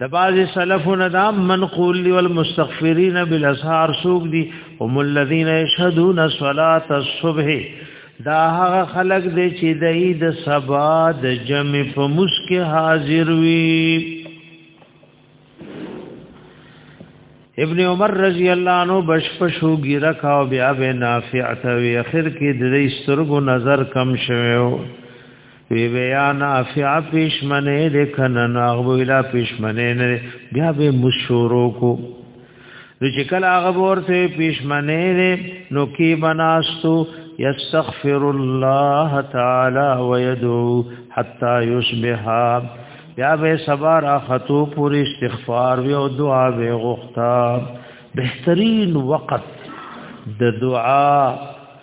د بعض سلفونه دا منقول دی والمستغفرین بالاسحار سوق دی هم الذين يشهدون صلاه الصبح دا هغه خلق دی چې د عید سبا د جمع په مسکه حاضر وي ابن عمر رضی الله عنه بشپشو ګیره کاو بیا به نافع ته وی اخر کې د دې سترګو نظر کم شوو وی بیا نافع پښمنه د کنن هغه ویلا پښمنه نه بیا به مشورو کو نو چې کله هغه ورته پښمنه نه نو کی بناستو یستغفر الله تعالی ويدعو حتا یصبح بیا به سبا را خطو پور استغفار وی او دعا به غوښتا بهترین وقت د دعا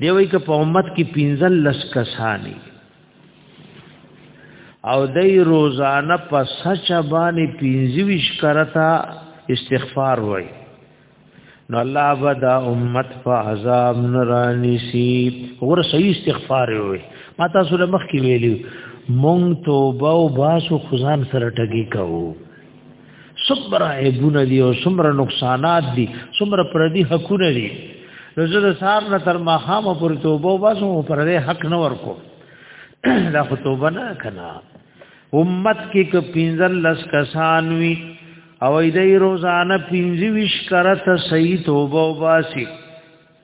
دی وای ک په امت کې پنځل لس کسانی او دای روزانه په سچ باندې پنځویش کرتا استغفار وای نو الله بدا امت په عذاب نرانی سی ور صحیح استغفار وای ما تاسو له مخ کې ویلو مونږ توبه او باسو خزان سره ټګي کوو څومره عیبونه دي او څومره نقصانات دي څومره پردي حقونه دي نو زه د سار نه تر ماخامه پر توبه واسم پر دې حق نه ورکو دا خو توبه نه کنا امت کې ک پینځل لس کسان وی او دې روزانه پینځه ویش کرته صحیح توبه واسي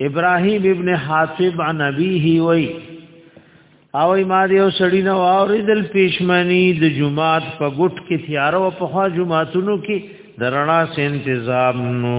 ابراهيم ابن حاطب عن ابيه وي او ما دې او سړی نو اوریدل پېشمنی د جمعات په ګټ کې تیارو په خوا جمعاتونو کې درنا سه تنظیم نو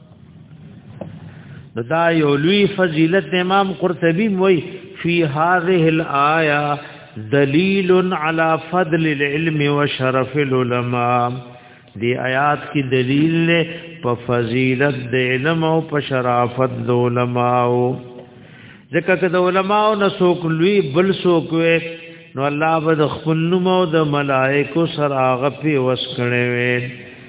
دا یو لوی فضیلت د امام قرطبی وای فی هذه الایا دلیل علی فضل العلم وشرف العلماء دی آیات کی دلیل له په فضیلت د علم او په شرافت د علماو ځکه چې د علماو نه څوک لوی بل څوک وي نو الله به د خپل نوم او د ملائکو سره هغه په وسکړي وي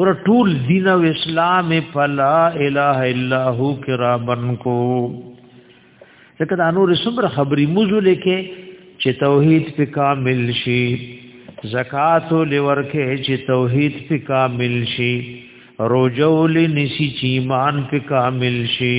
ور ټول دین او اسلام په لا اله الا هو کرا بن کو ځکه دا نور څومره خبري موضوع لیکه چې توحید په کامل شي زکات لورکه چې توحید په کامل شي روزول نسی چې ایمان په کامل شي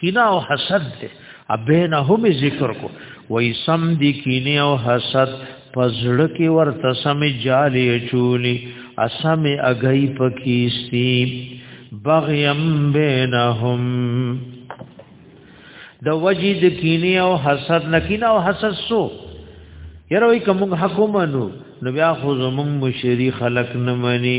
کینه او حسد دی ابینهم ذکر کو وای سم دی کینه او حسد پزړه کې ورته سم جالي چولی اسم اگئی پکیستی بغیم بینهم د وجید کینه او حسد نکینه او حسد سو یره وای کوم حکومتو نو بیا خو زمون مشری خلق نه منی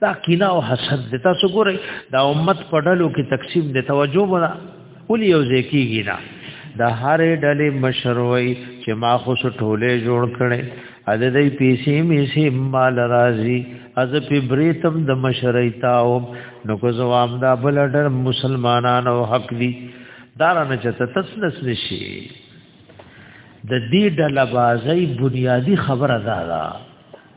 دا کینه او حسد د تاسو ګورئ دا امت په ډلو کې تقسیم د توجه ولا ولي یو ځکیږي نه د هر ډلې مشروي چې ما خو ټوله جوړ کړي ا د دې پیسې می سي مال راضي از په بریتم د مشرۍ تاو نو کو زوام دا بل ډر مسلمانانو حق دي دارانه چې تسلس نشي د دې ډله بازي بنیادی خبره ده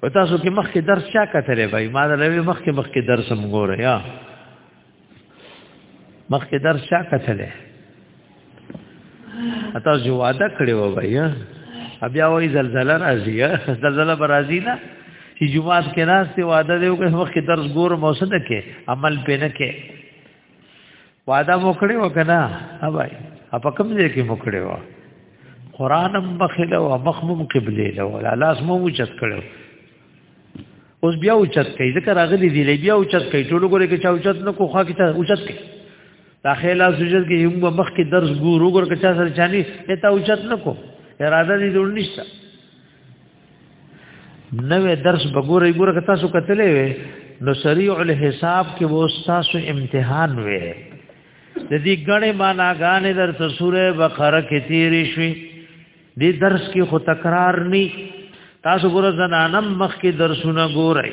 په تاسو کې مخکې درس چا کتلې بای ما دا لوي مخکې مخکې درس هم ګوره یا مخکې درس چا کتلې اته جو وعده کړې و بای بیا وای زلزلہ راځي زلزلہ برازي نه چې جمعات کې ناس ته وعده دی او مخکې درس ګور موسد کې عمل پې نه کې وعده وکړي وکنه اوبای اپ کوم ځای کې وکړي وا قران هم بخله او مخمم قبله له ولا لاس مو وچت کړو اوس بیا وچت کوي ځکه راغلي دی بیا وچت کوي ټول ګوره کې چا وچت نه کو خوا کې ته وچت کوي دا خیلا سجد کې یو مخ کې درس ګورو ګور کې چا سره چاني ته وچت نه کو اراده دې جوړ نشته نوې درس بګورې ګوره که تاسو کتلې وې نو سریع الحساب کې وو تاسو امتحان وې د دې غړې معناګانې در سورې بقره کې تیرې شوې دې درس کې خو تکرار ني تاسو ګوره زنانم مخ کې درسونه ګورئ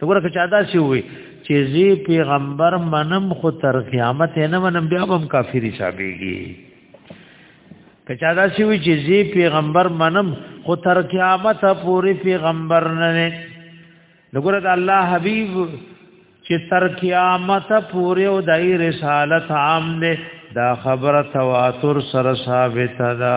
وګوره که چا دا سی وي چې زی پیغمبر منم خو تر قیامت نه منم بیا هم کافری شابېږي که چا دا سی وي چې زی پیغمبر منم خو تر قیامت پورې پیغمبر نه نه وګوره د الله حبیب چې تر قیامت پورې او دای رسالت عام نه دا خبره تواتر سره ثابت ده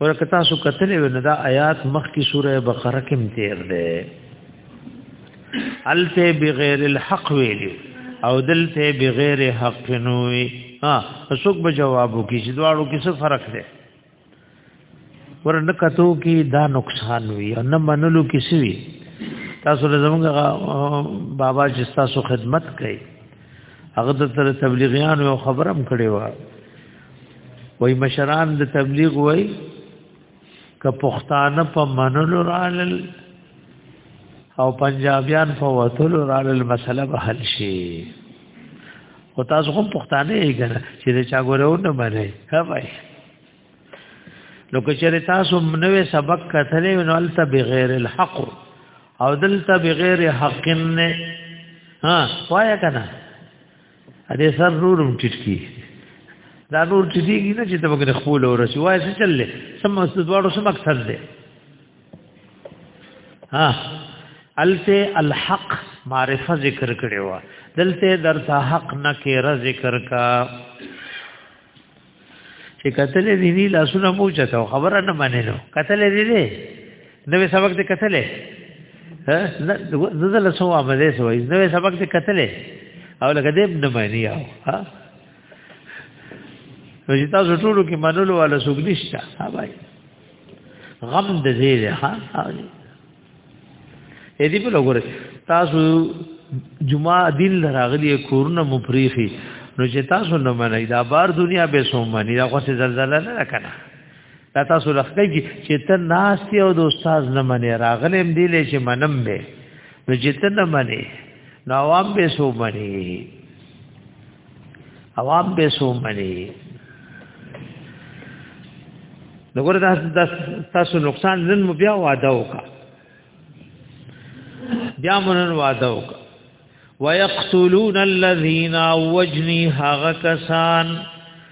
ورکه تاسو کتلې و نه دا آیات مخکې سوره بقره کې تیر ده الته بغیر الحق ویلو او دلته بغیر حق نوې ها څوک به جواب وکړي چې دواړو کې څه فرق دی ورنه کتو کې دا نقصان وي او نه منلو کې څه وي تاسو له زمونږ بابا چې تاسو خدمت کوي هغه د تبلیغیانو خبرم کړې و وای مشران د تبلیغ وای ک پښتانه په منلو رالل او پنجابیان په وتلو رالل مسله به حل شي او تاسو هم پښتانه یې ګره چې دا چا ګورو نه باندې ها وای نو که چېرې تاسو نوې سبق کتلې نو البته بغیر الحق او دلته بغیر حق نه ها وای کنه ا دې سر نورم ټیټ کی دا نور چې دیږي نه چې تبګه خپل ورسي وای څه چللې سم استدوارو سم مقصد دی ها الته الحق معرفه ذکر کړي وا دلته درته حق نه کې را ذکر کا چې قتل دې دې لاسونه مو چته خبره نه مانې نو قتل دې دې نوې سبق دې قتل ها زړه له سو عمله سو نوې سبق دې قتل او لکه دې نه مانی او ها نو چې تاسو ټول کې منلو ولا سګنيشتا ها بھائی غم دې دې ها اې دې په لګور تاسو جمعه دین لراغلی کورونه مفریخي نو چې تاسو نه منئ دا بار دنیا به سو منی دا خو څه زلزلہ نه کنه دا تاسو لخته کی چې ته ناشتي او د استاد نه منی راغلم دی لې چې منم به نو چې ته نه منی نو عوام به سو منی عوام به سو منی نګور دا تاسو نقصان نن مو بیا واده وکا بیا مونن واده وکا ويقتلون الذين وجني هغه کسان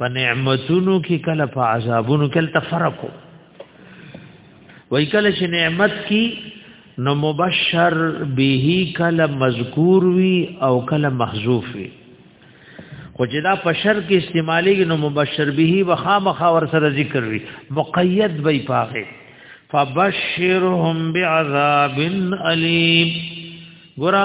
په نعمتونو کې کله په عذابونو کې کله فرق وای کله چې نعمت کې نو مبشر به کله مذکور وی او کله محذوف وی خو چې دا په شر کې استعمالي نو مبشر به وخامخ ور سره ذکر وی مقید به پاغه فبشرهم بعذاب الیم ګورا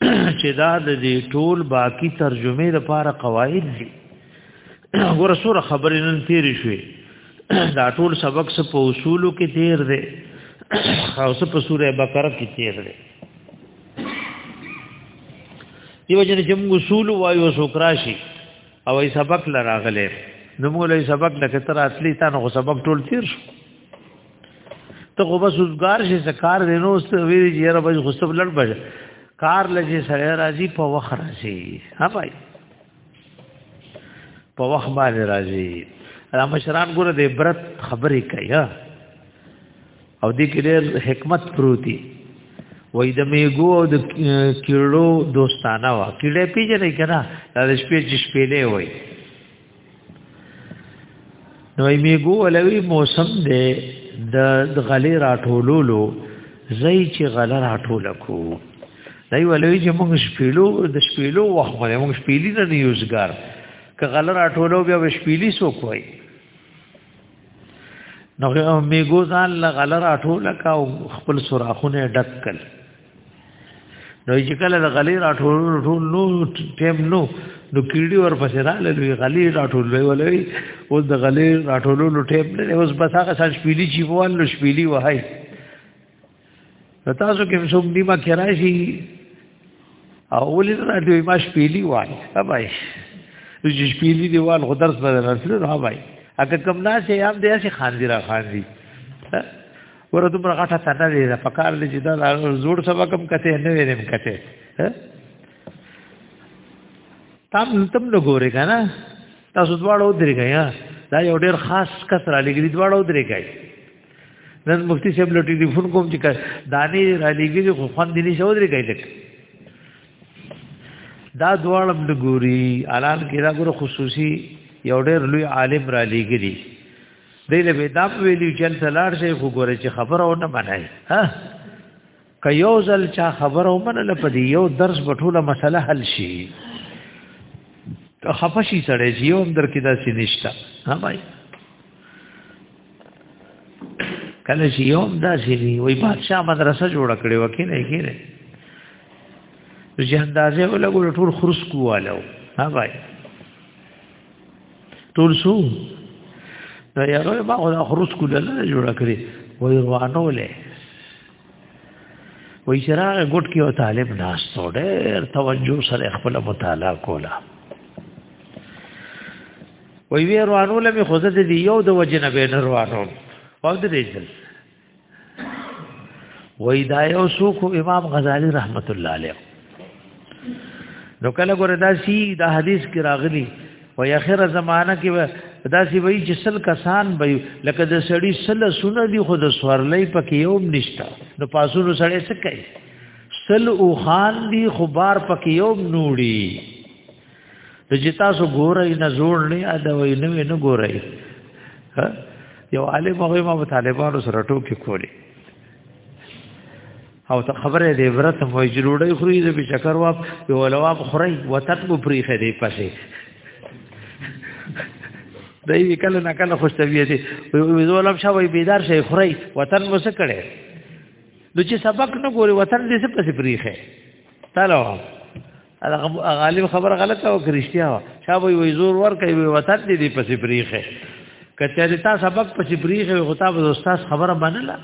چې دا د دې ټول باقی ترجمه لپاره قواعد دي ګوره سوره خبرې نن تیرې شوې دا ټول سبق څه په اصولو کې تیر دی او څه په سوره بقره کې تیر دی دیو جن چې موږ اصول وایو سوکراشي او ای سبق لراغله نو موږ له سبق لکه تر اصلي تانو سبق ټول تیر شو ته خو بس وزګار شې سکار دې نو است ویری چې یاره بس غصب لړ بج کار لږه سره راځي په وخت راځي ها پای په وخت باندې راځي را مشران ګوره دې برت خبرې کوي او دې کې ډېر حکمت پروتي وای د میګو او د کیړو دوستانه وا کیړې پیژنې کړه د شپې چې شپې لې وای نو میګو ولوي موسم دی د غلې راټولولو زئی چې غله راټول کو دای ولوي چې موږ شپېلو د شپېلو وخت باندې موږ شپېلې نه یوزګار که غله راټولو بیا شپېلې سو کوي نو میګو ځان له غلر اټول کا خپل سوراخونه ډکل نو چې کله د غلی راټول ټول نو ټیم نو نو کیډي ور پسې را لوي غلی راټول وی ولوي اوس د غلی راټولولو ټیم نه اوس بس هغه سر شپېلی چې وال نو شپېلی وهاي نو تاسو کې څوک نیمه کرای شي او ولې نه دی ما شپېلی وای هبای چې شپېلی دی وال غدرس بدل رسل هبای اګه کم ناس یې هم دې شي خاندي را خاندي ور دومره غټه تنه دی په کار لږ دا زوړ سبا کم کته نه وینم کته تم تم نو ګورې کنه تاسو دواړو درې غیا دا یو ډیر خاص کس را لګی دواړو درې غیا نن مفتی صاحب له ټلیفون کوم چې دانی را لګی خو خوان دي نشو درې غیا دا دواړم د ګوري الان کې دا ګور خصوصي یو ډیر لوی عالم را لګی دې له ودا په ویلو چې تل لاړ شي خو ګوره چې خبره ونه منای ها که یو ځل چا خبره ومنله په دې یو درس په ټوله مسله حل شي خفشي سړی چې یو هم در کې داسې نشته ها بای کله چې یو هم داسې وي وای بادشاہ مدرسه جوړه کړې وکې نه کېره چې اندازې ولګول ټول خرس کوالو ها بای ټول شو نو یغه ما خو د خروج کول نه جوړ کړی وای روانو له وای شراغ ګټ کې او طالب ناس ډېر توجه سره خپل مطالعه کولا وای وی روانو له خو زه دې یو د وجنه به نه روانو پاو دې ځل وای دا یو سوق امام غزالی رحمت الله علیه نو کله ګره دا سی دا حدیث کې راغلی و اخر زمانہ کې دا سی وای چې سل کسان به لکه د سړی سل سونه دی خو د سورلې پکې یو نشتا نو پاسونو سړی څه کوي سل او خان دی خو بار پکې یو نوړي د چې تاسو ګورئ نه جوړ نه ادا وي نه نه ګورئ یو عالم هغه ما طالبانو سره ټوکی کولی او ته خبره دې عبرت مو جوړې خوري دې بشکر واپ یو لواب خوري وتت مو پری خدي پسه دای کله نه کله خوش طبیعت وي زولم شوی بیدار شي خوري وطن مو څه کړي نو چې سبق نه ګوري وطن دې څه پسې پریخه تعالی غالب خبر غلطه او کرشتیا وا شابه وی زور ور کوي وی وتر دي دي پسې بریخه کچاري تا سبق پسې بریخه وی غطا به استاد خبره منله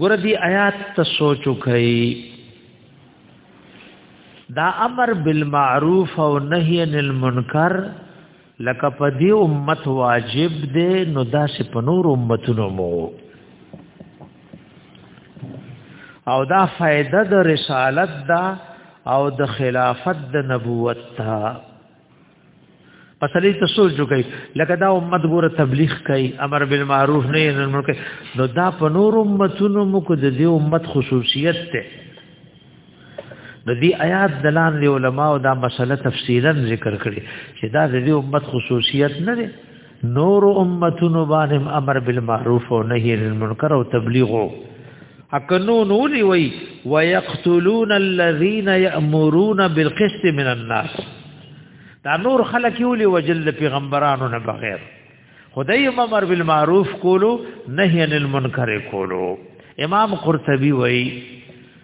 ګور دي آیات ته سوچو کوي دا امر بالمعروف او نهي عن المنکر لکه په دې امت واجب دی نو دا چې په نور امتونو مو او دا فائدہ د رسالت دا او د خلافت د نبوت تا پسلی ته سوچ جو کوي لکه دا امت ګوره تبلیغ کوي امر بالمعروف نه نه نو دا په نور امتونو مو کو د دې امت خصوصیت ته د دې آیات د لاندې علماو دا مسله تفصیلا ذکر کړي چې دا د دې امت خصوصیت نه دی نور امتونو باندې امر بالمعروف او نهی عن المنکر او تبلیغ اکنون ولي وي ويقتلون الذين يأمرون بالقسط من الناس دا نور خلک ولي وجل پیغمبرانو نه بغیر خدای امر بالمعروف کولو نهی عن المنکر کولو امام قرطبي وایي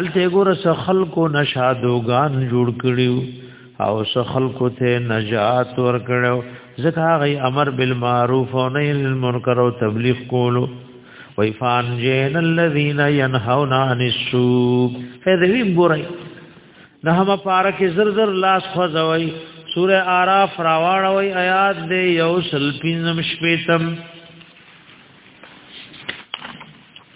الته ګور څه خلکو نشادوغان جوړ کړیو او څه خلکو ته نجات ور کړو ځکه غي امر بالمعروف او نهي عن المنکر او تبلیغ کولو ويفان جن الذين ينهون عن السوء فذوي ګورای نه هم پارک زر زر لاس خوځوي سوره আরাف راوړوي آیات دې یو سل پینځم شپیتم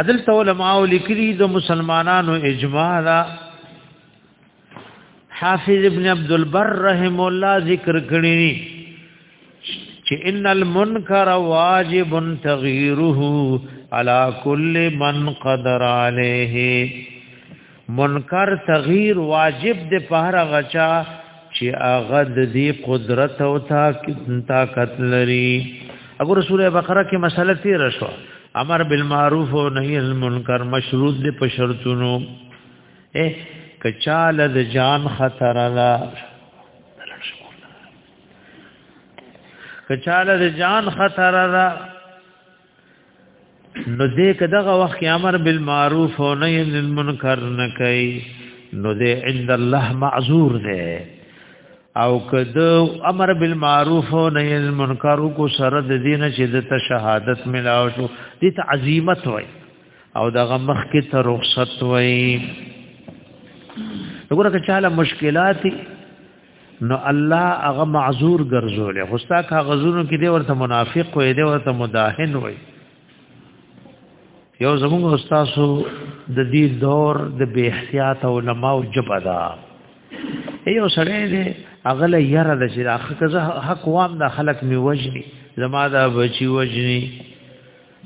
عدل تو علماء لیکلی د مسلمانانو اجماع دا حافظ ابن عبد البر رحم الله ذکر کړی چې ان المنکر واجب تغییره على كل من قدر عليه منکر تغییر واجب د پهر غچا چې هغه د دې قدرت او طاقت لري اگر سوره بقره کې مسله تیر شو امر بالمعروف او نهی عن المنکر مشروط دی په شرطونو اے کچاله د جان خطر لا کچاله د جان خطر لا نو دې کداغه وخت کې امر بالمعروف او نهي عن المنکر نه کوي نو دې عند الله معذور دی او کده امر بالمعروف او نهي عن المنکر کو سره د دین چې د شهادت ملاو شو دې ته عظمت وای او دغه مخ کې ته رخصت وای وګوره که چاله مشکلات نو الله هغه معذور ګرځول خو ستا کا غزونو کې دی ورته منافق وي دی ورته مداهن وي یو زموږ استادو د دې دور د بے احتیاط علماء جبدا ایو سره دی اغل یره د چې اخ کزه حق وام د خلق می وجني زما د بچي وجني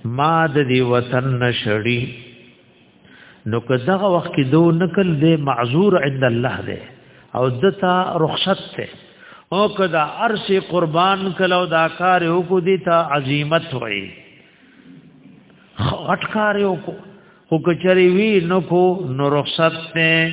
ما د دې وطن نشړي نو که دغه وخت کې دو نکل دی معذور عند الله دی او دتا رخصت ته او کدا ارش قربان کلو دا کار یو کو دی تا عظمت وای غټ کار یو کو خو کچری وی نو کو نو رخصت ته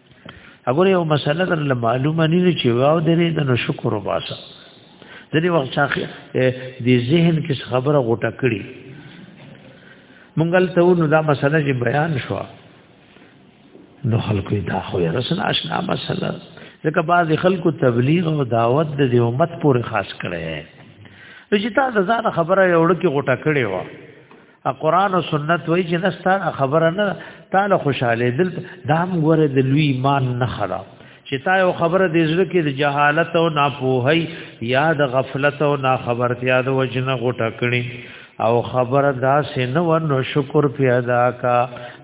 هغه یو مسله در معلومه نه چې واو درې د نو شکر وباسه د دې وخت څخه د ذهن کې خبره غوټه کړي مونږل ته نو دا مسله چې بیان شو نو خلکو دا خو یې رسن آشنا مسله ځکه بعض خلکو تبلیغ او دعوت د دې امت پورې خاص کړي نو چې تا د ځان خبره یو ډکی غوټه کړي و قرآن او سنت وای چې نستا خبره نه تعالی خوشاله دل دام غره د لوی ایمان نه خرا چې تا یو خبره د زړه کې د جهالت او ناپوهی یا د غفلت او ناخبرتیا د وجنه غټه کړي او خبره دا سينه ورنو شکر په ادا کا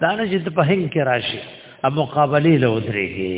دانه چې په هنګ کې راشي ا مقابله له ودرېږي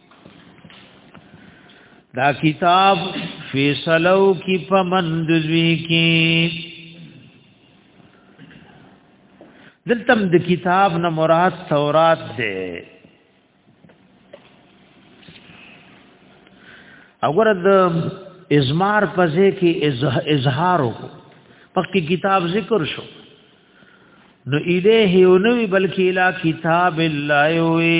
دا کتاب فیصلو کی پمندوی کی دلتم د کتاب نه مراد تورات ده اگر د ازمار پځه کې اظهار وکړو پکې کتاب ذکر شو نو الیه یو نوی بلکې الی کتاب الله وی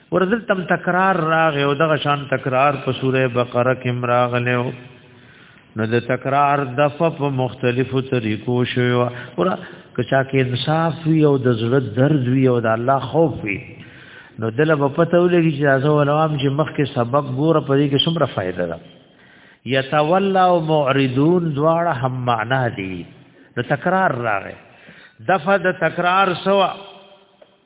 ورزل تم تکرار راغی او دغه شان تکرار په سوره بقره کې مراغله او نو د تکرار د فپ مختلفو طریقو شوی او کچا کې انصاف وی او د زړه درد وی او د الله خوف وی نو دله په پته ولګي چې ازو علوام چې مخکې سبب ګوره په دې کې څومره فائدہ ده یتولا او معرضون دواړه هم معنا دي نو تکرار راغی دفع د تکرار سوا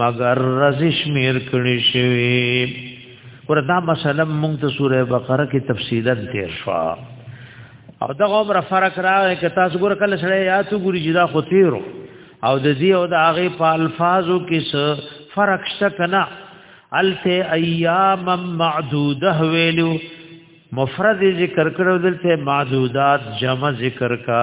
مگر رز شمیر کړي شوی وردا مثلا موږ ته سوره بقره کې تفصیلا تیر شو او دا عمر فرق راغی که تاسو ګور کله سره یا تو ګوري جدا خو تیرو او د دې او د هغه په الفاظو کې څه فرق شته کنه الته ایام معدوده ویلو مفرد ذکر کړو دلته معدودات جمع ذکر کا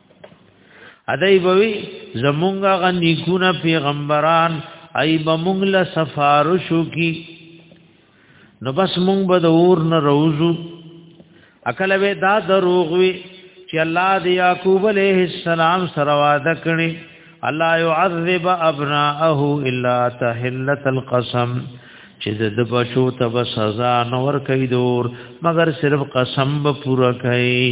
ادای بوي زمونږه غنی کونه پیغمبران ای بمونږ له سفارشو کی نو بس مونږ به د اور نه روزو اکل وې دا دروغ وی چې الله د یعقوب علیه السلام سره وعده کړی الله يعذب ابناءه الا تحلت القسم چې د بچو ته به سزا نور کوي دور مگر صرف قسم به پورا کوي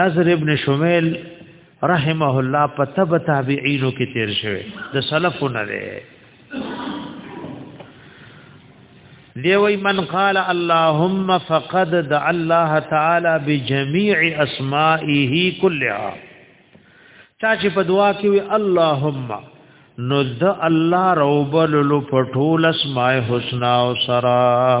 نظر ابن شمیل رحمه الله په تبع تابعینو کې تیر شوی د سلفو نه دی دی وی من قال اللهم فقد دع الله تعالی بجميع اسمائه كلها چا چې په دعا کې وی اللهم نو د الله روبل لو پټول اسماء الحسنا او سرا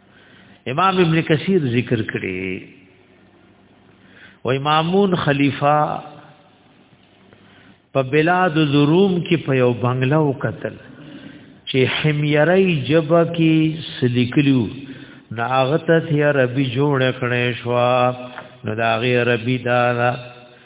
امام ابن کثیر ذکر کړي وای مامون خلیفہ په بلاد الروم کې په یو بنگله وکتل چې حمیری جبا کې سلیکلو ناغت ته عربي جوړ کړي شو نو دا غي عربي دا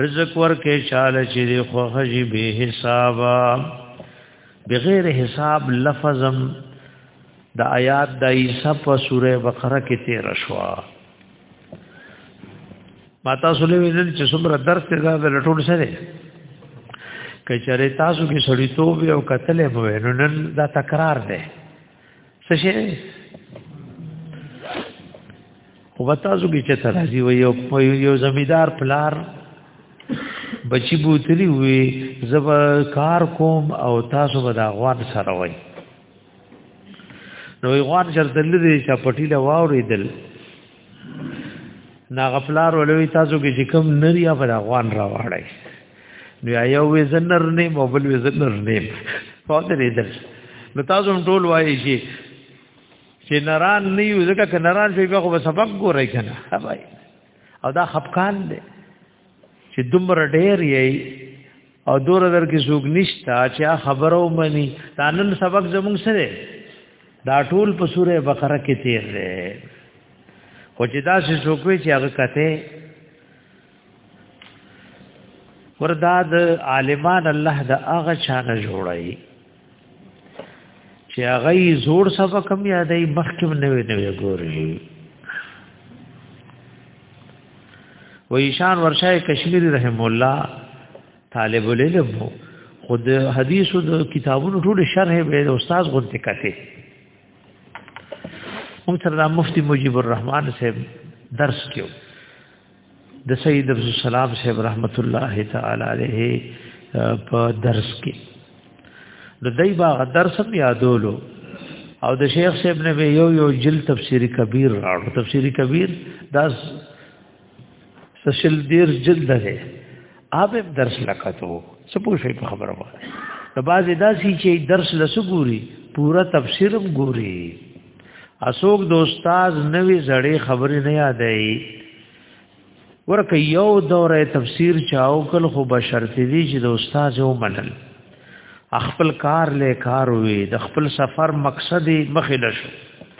رزق ورکه چاله چې دی خوخه به حسابا بغیر حساب لفظم د آیات د عیسی په سوره بقره کې تیر شوا ماتا سولې ویل چې څومره درس ته دا لټول سره کچره تاسو کې سړیتوب او قتل به نن دا تکرار دی څه شي خو به تاسو کې چې ترازی وي یو یو زمیدار پلار بچی بوتلی وي زب کار کوم او تاسو به دا غوان سره وي نو غوان چرته لري چې پټی له واورېدل نا غفلار ولوي تاسو کې چې کوم نری پر افغان را وړای نو یو وې زنر نه موبل وې زنر نه په دې دل نو تاسو ټول وایي چې چې نران نه یو ځکه چې نران شي به خو سبق ګورای کنه هاي او دا خپکان دی چې دومره ډېر یې او دور در کې څوک نشتا چې خبرو مني دا نن سبق زموږ سره دا ټول په سوره بقره کې تیر دی خو چې دا څه څوک وي چې هغه کته وردا د عالمان الله د هغه چانه جوړای چې هغه زور سبا کم یادې مخکې نوې نوې ګوري و ایشان ورشای کشمیری رحم الله طالب العلم خود حدیثو د کتابونو ټول شرح به استاد غونته کته موږ سره مفتی مجیب الرحمن صاحب درس کیو د سید عبد السلام صاحب رحمت الله تعالی علیه په درس کې د دای باغ درس هم یادولو او د شیخ صاحب نه به یو یو جل تفسیری کبیر راړو تفسیری کبیر دا سشل دیر جلد ده اوب درس لکتو سپو شي په خبره وره د بازي داسي چې درس لسګوري پورا تفسیر ګوري اسوک د استاد نوې زړې خبرې نه یادای ورکه یو دوره تفسیر چاو کل خو بشرط دي چې د استاد یو منل خپل کار له کار وي د خپل سفر مقصد مخې لشو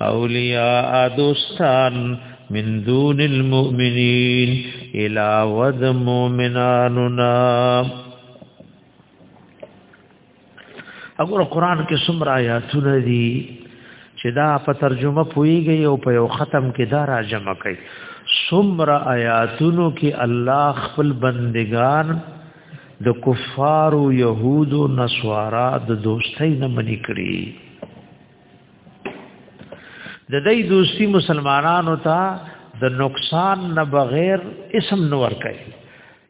اولیاء دوستان من دون المؤمنین الا ود مؤمناننا اګور قران کې څومره آیاتونه دي چې دا په ترجمه پويږي او په یو ختم کې دا را جمع کوي څومره آیاتونو کې الله خپل بندگان د کفارو يهودو نسوارا د دوستۍ نه منې کړی د دې دوستي مسلمانانو ته د نقصان نه بغیر اسم نور کوي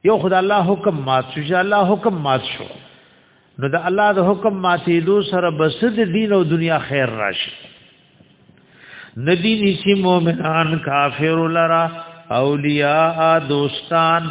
یو خدای الله حکم مات شو چې الله حکم مات شو نو د الله د حکم ماتېدو سره بس د دین او دنیا خیر راشي ندی نسی مومنان کافر لرا اولیاء دوستان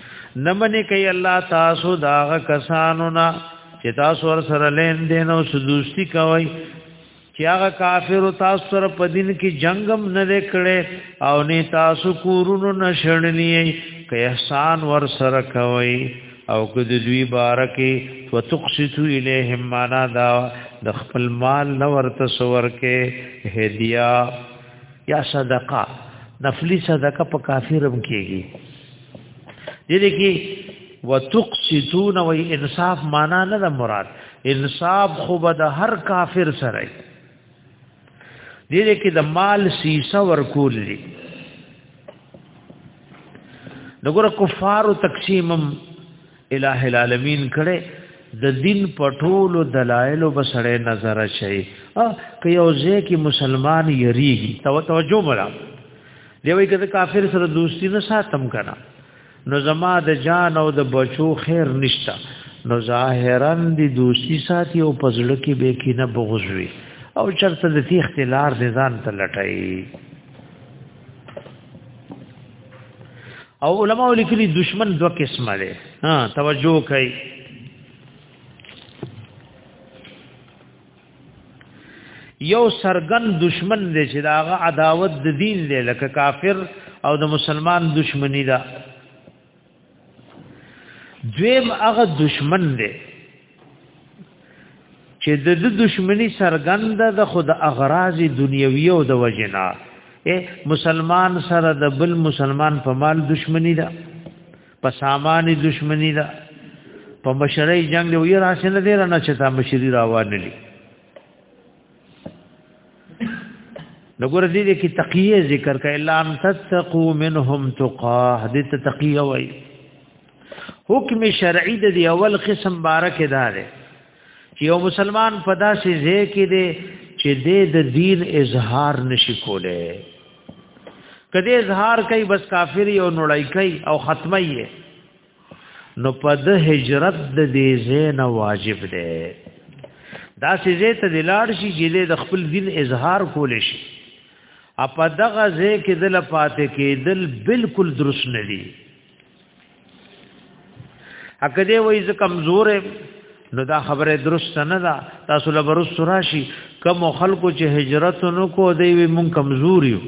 نمنې کوي الله تاسو داغه کسانو نه چې تاسو ور سره لین دین او سدوستی کوي چې هغه کافر تاسو سره په دین کې جنگم نه وکړي او نه تاسو کورونو نشړنی که احسان ور سره کوي او که د دوی بارکه وتقسطو الیهم معنا دا د خپل مال نه ورته سور کې هدیه یا صدقه نفلی صدقه په کافرم کېږي دې دې کې وتقسطون و انصاف معنا نه د مراد انصاف خو به د هر کافر سره دې دې کې د مال سیسه ورکول دي دغه کفار تقسیمم الہ العالمین کړي د دین پټول دلایل بسړې نظر شي ا که یو ځکه مسلمان یریږي تو توجه مرا دی وی کده کافر سره دوستی نه ساتم کنا نو زما د جان او د بچو خیر نشتا نو ظاهرا دی دوستی ساتي او پزړه کې به کې نه بغوزوي او چرته د تی اختلار دي ځان ته لټای او علما لیکلي دشمن دوه قسمه دي ها توجه کوي یو سرګن دشمن دی چې داغه عداوت د دین دی لکه کافر او د مسلمان دشمنی ده دویم هغه دشمن دی چې د د دشمنی سرګند د خود اغراض دنیوي او د وجنا مسلمان سره د بل مسلمان په مال دشمنی ده په سامان دشمنی ده په مشرۍ جنگ دی وی راشن دی نه چې تا مشری راوان لري نګور دې دې کې تقیه ذکر کړه الا ان تتقو منهم تقاه دې تقیه وای حکم شرعي د دی اول قسم بارک دار چې یو مسلمان په داسې ځای کې دی چې د دین اظهار نشي کوله کدی اظهار کوي بس کافر یو نړۍ کوي او ختمه یې نو په د هجرت د دې زین واجب دی دا سیزه ته دلار شي چې د خپل دین اظهار کول شي اپا دغه ځای کې دل پاتې کې دل بالکل درست نه دی اکه دې وای ز کمزور نو دا خبره درست نه ده تاسو له برس راشي کم خلکو چې هجرت نو کو دی وی مون کمزور یو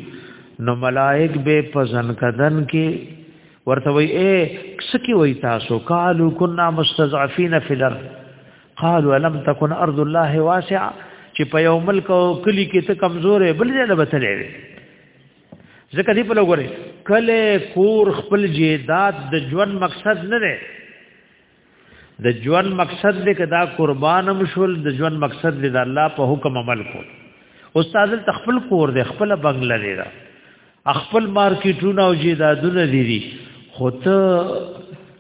نو ملائک به پزن کدن کې ورته وی اے سکی وی تاسو قالو كنا مستضعفين في الارض قالوا لم تكن ارض الله واسعه چې په یو ملک او کلی کې ته کمزورې بل ځای نه بتلې ځکه دی په لګوري کله کور خپل جیدات د ژوند مقصد نه دی د ژوند مقصد دې کدا قربانم شول د ژوند مقصد دې د الله په حکم عمل کول استاد تخپل کور دې خپل بنگله دې را خپل مارکیټونه او جیدادونه دې دي خو ته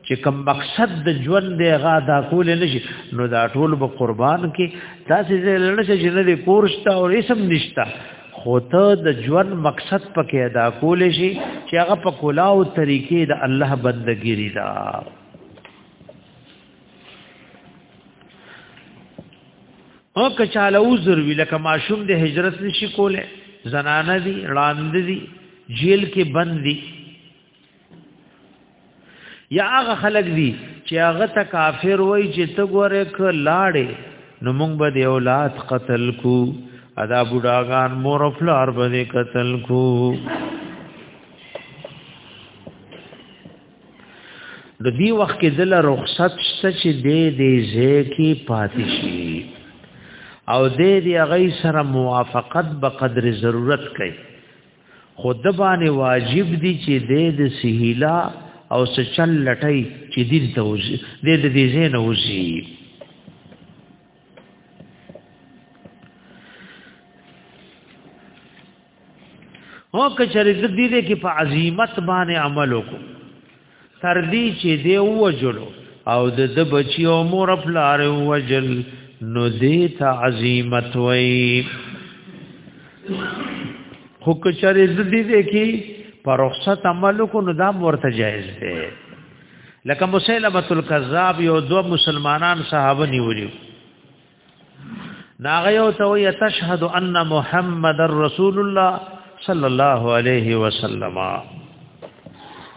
چې کوم مقصد د ژوند دی غا دا کول نه شي نو دا ټول به قربان کې تاسو زه لړ شي چې نه دی کورشتا او اسم نشتا خو ته د ژوند مقصد پکې ادا کول شي چې هغه په کلا او طریقې د الله بندګيري دا او کچاله عذر وی لکه ماشوم د هجرت نشي کوله زنانه دي وړاند دي جیل کې بند دي یا هغه خلک دي چې هغه ته کافر وای چې ته ګوره ک لاړې نو موږ به د اولاد قتل کو ادا بډاګان مور فلار به قتل کو د دې وخت کې دل رخصت شته چې دې دې ځکه پاتې شي او دې دې هغه سره موافقت به قدر ضرورت کوي خود باندې واجب دي چې د د سهیلا او سچل لټای چې دین ته وځي د د دې زین وځي هو کچره د دې کې په عظمت باندې عمل وکړو تر دې چې دی وجلو او د د بچی او مور پلار وجل نو دې ته عظمت وای خو کچره زدي دې کی پر رخصت عمل کو نو دا ورته جایز دی لکه مسلمه الکذاب یو دو مسلمانان صحابه نیولیو ناغه یو ته وی تشهد ان محمد رسول الله صلی الله علیه وسلم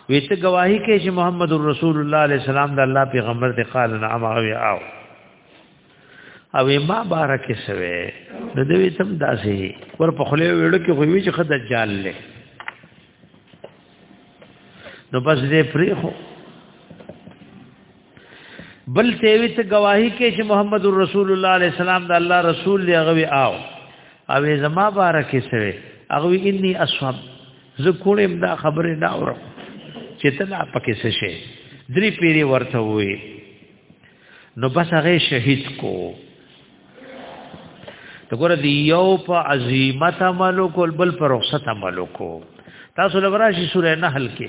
وی ته گواہی کوي چې محمد رسول الله علیه السلام د الله پیغمبر دی قال نعم او او او ما بارک سوي د دوی تم داسې ور په خله ویړو کې خو وی چې خد دجال له نو بس دې پری خو بل ته وی ته گواہی کې چې محمد رسول الله علیه السلام د الله رسول دی هغه وی آو او زما بارکه سره هغه وی انی اصحاب زه کوم دا خبره نه اورم چې ته لا پکې څه شي درې پیری ورته وی نو بس هغه شهید کو ته ګور دی یو په عظمت عملو کول بل پر رخصت عملو کو تاسو لوراشي سورې نحل کې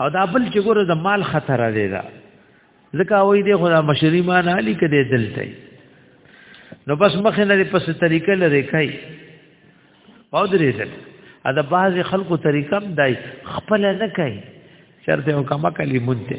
او دا بل چې ګوره د مال خطر دی دا ځکه وای دی خدا مشری ما نه علی کده دلته نو بس مخ نه پس طریقه لري کوي او درې ځل ا د بعض خلکو طریقه هم دای خپل نه کوي چرته او کما کلی مونته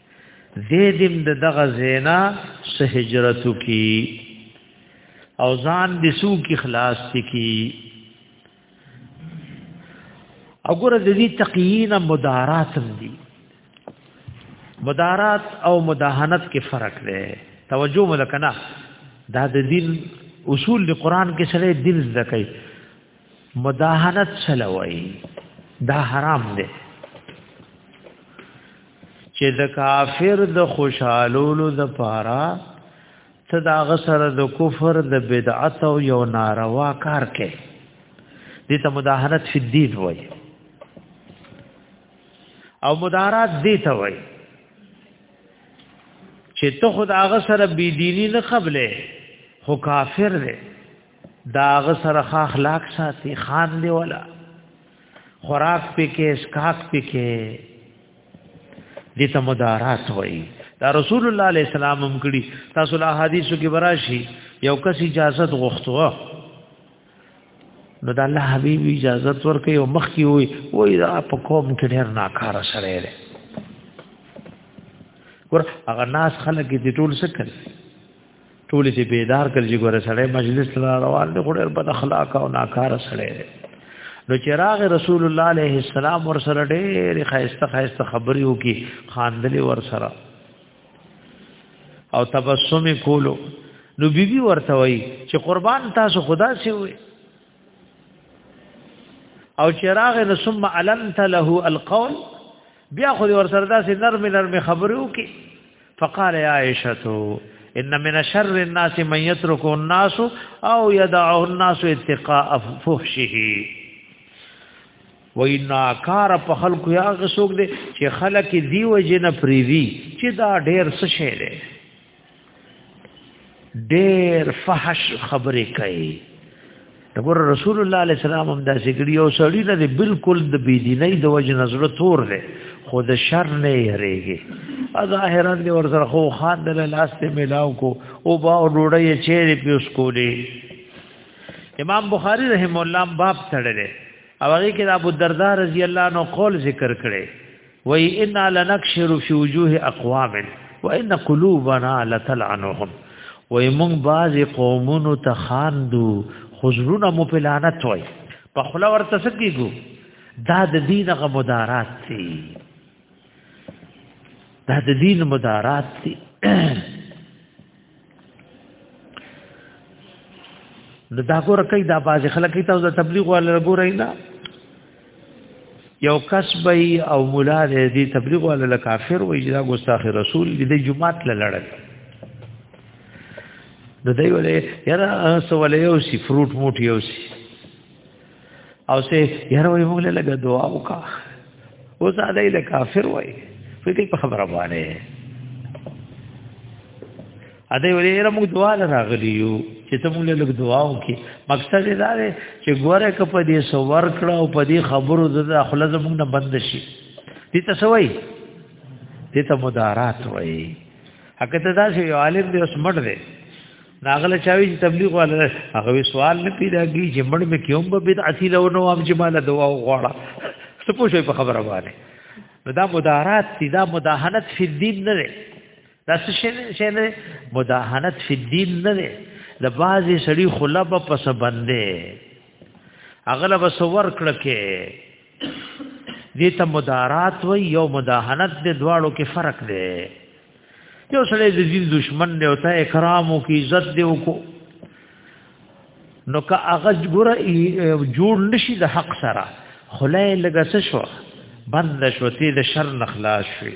زیدم د دغه زینا سه هجرت کی او ځان د سو کی خلاص کی او ګره د دې تقیین مدارات دي مدارات او مداهنت کې فرق دی توجه ملکنه دا د دین اصول د قران کې سره دین ذکر مداهنت چلوي دا حرام دی چې د کافر د خوشحالولو د پاره ته دا غسر د کفر د بدعت او یو ناروا کار کې دې ته مداهنت فی الدین وایي او مدارات دې ته وایي چې ته خود هغه سره بی دینی نه قبلې خو کافر دی دا غ سره خا اخلاق ساتي خان دی ولا خوراک پکې اسکاک پکې دې ته مدارات وایي دا رسول الله علیه السلام هم کړي تاسو له حدیثو کې براشي یو کس اجازه غوښتو نو د الله حبيب اجازه ورکړي او مخ کې وي وای دا په کوم کې ډېر ناکاره سره دی ګور هغه ناس خلک دې ټول څه کوي ټول چې بیدار کړ چې ګوره سړی مجلس لا روان دی خو ډېر بد اخلاق او ناکاره سړی دی نو چې راغ رسول الله عليه السلام ور سره ډېر خایسته خایسته خبرې وکي خاندلې ور سره او تبسم کولو نو بیبي ورته وای چې قربان تاسو خدا سي وي او چې راغ نو ثم علمت له القول بیا خو ور سره داسې نرم نرم خبرو کې فقال يا عائشه ان من شر الناس من يترك الناس او يدعه الناس اتقاء فحشه وینا کار په خلکو یا غسوک دي چې خلک دی وجنه پریوي چې دا ډېر څه شي ډېر فحش خبرې کوي دغه رسول الله علیه السلام هم دا سګړي او سړی نه دی بالکل د بی دیني د وجه نظر تور دی خو د شر نه یریږي ظاهرا دی ور سره خو خان د لاس ته ملاو کو او با ډوړی چیرې پیوس کولې امام بخاری رحم الله باب تړلې او هغه کې ابو الدرداء رضی الله عنه قول ذکر کړي وای ان لنکشر فی وجوه اقوام وان قلوبنا لتلعنهم وای مونږ بعضی قومونو ته خاندو خزرونه مو په لعنت وای په خلا ورته سکیګو دا د دین غ مدارات دی دا د دین مدارات دی نو دا ګوره کوي دا باز خلک ته د تبلیغ ولا ګوره نه یو کس به او مولا دې تبلیغ ولا کافر وي دا ګستاخ رسول دې جمعات لړل نو دی ولې یاره سوالې یو سی فروټ موټ یو سی او سه یاره وای موږ له لګه دعا وکا او زاده له کافر وای فکر په خبره باندې ا دې ولې یاره موږ دعا لراغلی یو چې ته موږ له لګ دعا وکي مقصد دا دی چې ګوره ک په دې سو ورکړه او په دې خبرو د خپل زموږ نه بند شي دې ته سوي دې ته مدارات وای حقیقت دا چې عالم دې اوس مړ دی ناغله چاوي چې تبلیغ والا هغه سوال نه پیدا کی چې مړ مې کیوم به بدعتي لو نو ام چې مال دعا غواړه څه پوښي په خبره باندې نو دا مدارات دي دا مداهنت فی الدین نه ده دا څه شي نه مداهنت فی الدین نه ده د بازي سړی خلبه پس باندې اغلب سور کړکه دې ته مدارات وي یو مداهنت د دواړو کې فرق دی یو سړی د دین دشمن دی او ته اکرام او کی عزت دی وکړو نو که هغه ګره جوړ نشي د حق سره خلای لګس شو بند شو تی د شر نخلاص شوی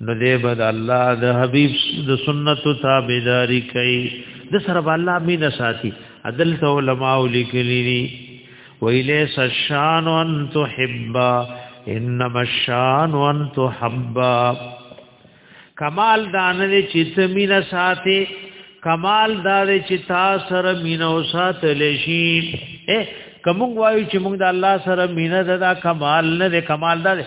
نو دې بد الله د حبيب د سنت تابعداري کوي د سره الله مين ساتي عدل تو علماء لیکلي دي ویلیس الشان ان تحب انما الشان ان تحب کمال دان دې چې تمين ساتي کمال دار چې تا سره مين او ساتل شي اے کوم وایي چې موږ د الله سره مين ده دا کمال نه ده کمال ده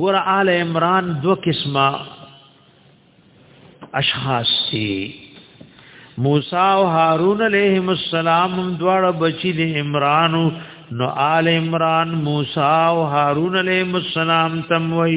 ګور آل عمران دو قسمه اشخاص دي موسی او هارون علیهم السلام دواړه بچی دي عمران نو آل عمران موسی او هارون علیهم السلام تم وی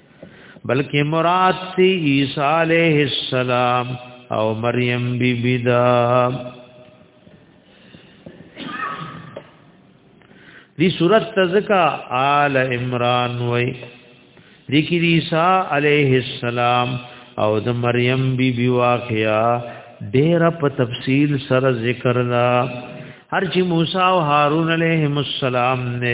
بلکې مراد سی عیسی علیہ السلام او مریم بی بی دا دی صورت تزکا آل عمران وی دیکی دی عیسی علیہ السلام او د مریم بی بی واقعا ډیر په تفصیل سره ذکر دا هر چې موسی او هارون علیهم السلام نه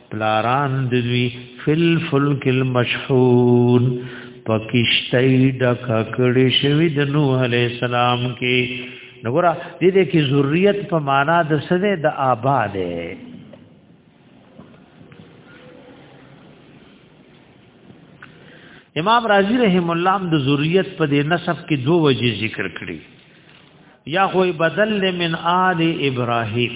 پلاران دوی فل فلک المشحون پکشتای ډک کړي شوی د نوح علی السلام کې نګورا دې دې کې ذریت په معنا د سده د آباد دی امام رازی رحم الله د ذریت په دې نسب کې دوه وجې ذکر کړي یا خو بدل من آل ابراهیم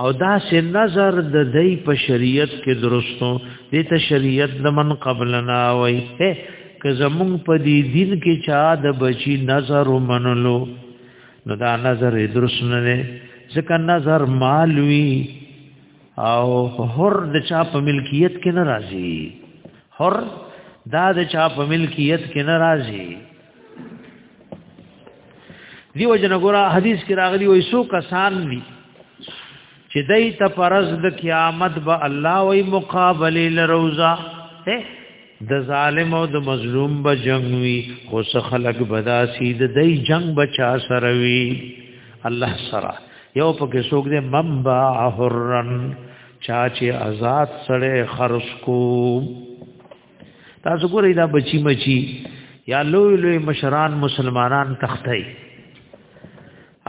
او دا سه نظر د دای په شریعت کې درستو د ته شریعت د من قبلنا وای که زمون په دې دین کې چا د بچی نظر ومنلو نو دا نظر درست نه نه ځکه نظر مالوي او هر د چا په ملکیت کې ناراضي هر دا د چا په ملکیت کې ناراضي دیو جن ګورا حدیث کې راغلی وای سو کسان دي چې دای ته پرز د قیامت به الله وای مقابله لروزا د ظالم او د مظلوم به جنگ وی خو خلق بدا سید دای جنگ بچا سره وی الله سره یو پکې سوګ دې ممبا حرن چا چې آزاد سره خرص کو تاسو ګورئ دا بچی مچی یا لوی لوی مشران مسلمانان تختای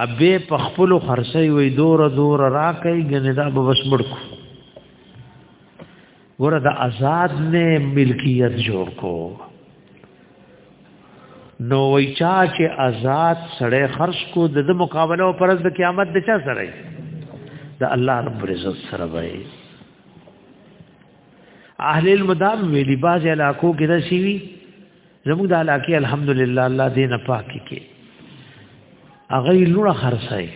ابه په خپل خرسي وي دور دور راکې ګندا به بس مړکو ګوره د آزاد نه ملکیت جوړ کو نو وای چا چې آزاد سړی خرج کو د مقابله او پرز د قیامت د چا سره د الله رب عزت سره وای اهل المدام ویلی باز علاقو کې دا شي وي زموږ د علاقې الحمدلله الله دې نه پاک کې هغه لونه خرڅای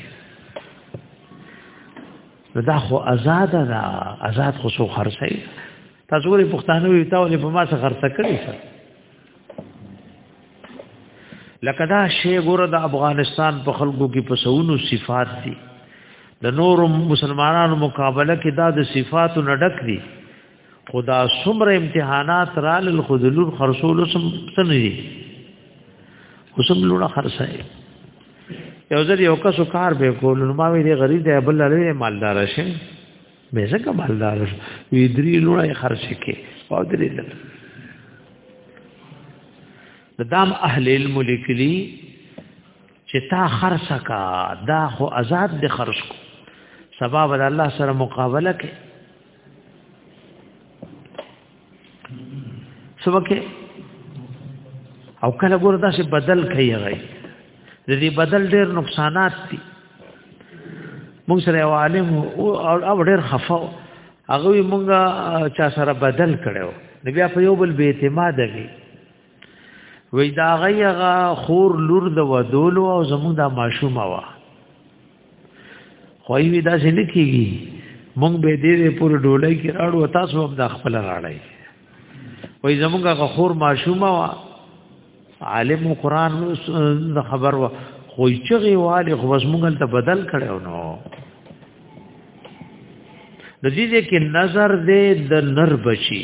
دا خو آزاد ده آزاد خو سو خرڅای تاسو ګوري پښتانه وي تاسو په ما څه خرڅ کړی څه لکه دا شی ګوره د افغانستان په خلکو کې پسونو صفات دي د نور مسلمانانو مقابله کې دا د صفاتو نډک دي خدا څومره امتحانات را لل خذلور خرصول سم سنري کوسم لونه خرصه یو ځل یو کس کار به کول نو ما وی دی غریب دی بل لري مالدار شه به زکه مالدار شو وی درې لونه خرچ کې او درې دل دام اهل علم لیکلی چې تا خرچ کا دا خو آزاد دي خرچ کو سبب د الله سره مقابله کې سبکه او کله ګور دا چې بدل کوي غي د دې بدل ډېر نقصانات دي موږ سره یو عالم او ډېر خفاو هغه موږ چا سره بدل کړو نو بیا په یو بل به اعتماد وي وی دا غیغه خور لور د ودولو او زموږ د ماشومه وا خو یی دا څه لیکيږي مونږ به دې پور ډولای کې راړو تاسو هم د خپل راړای وی زموږ غخور ماشومه وا عالم قرآن د خبر وا خو چغي والي خو بس مونږ ته بدل کړو نو د دې کې نظر دې د نر بچي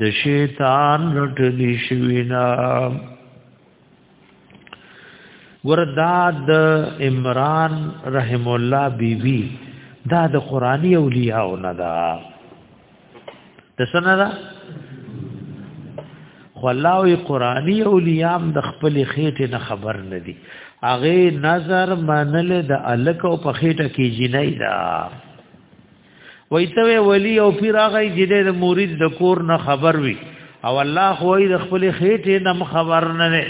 د شیطان رټلی شوینا ورداد عمران رحم الله بی بی دا د قرآنی اولیاء نه دا د سنه دا خلاوی قرآنی اولیاء د خپل خېټه نه خبر نه دي اغه نظر منل د الک او په خېټه کې جنای دا وایته ولی او پیر هغه چې د مرید د کور نه خبر وي او الله خو یې د خپل خېټه نه خبر نه نه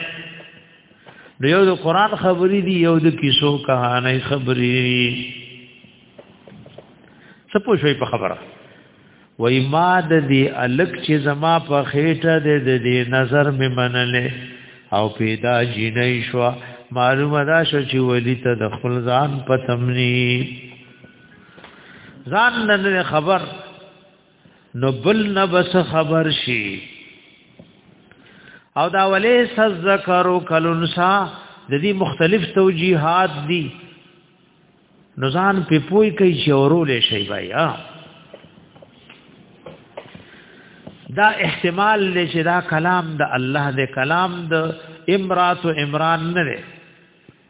نو یو د قران خبرې دي یو د کیسو کہانی خبرې څه پوښوي په خبره وای ما د دې الک چې زما په خېټه د دې نظر مې منلې او پیدا جنې شو معلومه دا شو چې ولی ته د خپل ځان په تمنی ځان نه خبر نو بل نه بس خبر شي او دا ولې سذکر کلنسا د دې مختلف توجیهات دي نو ځان په پوي کوي چې اورولې شي بای دا احتمال لې چې دا کلام د الله د کلام د امرات عمران نه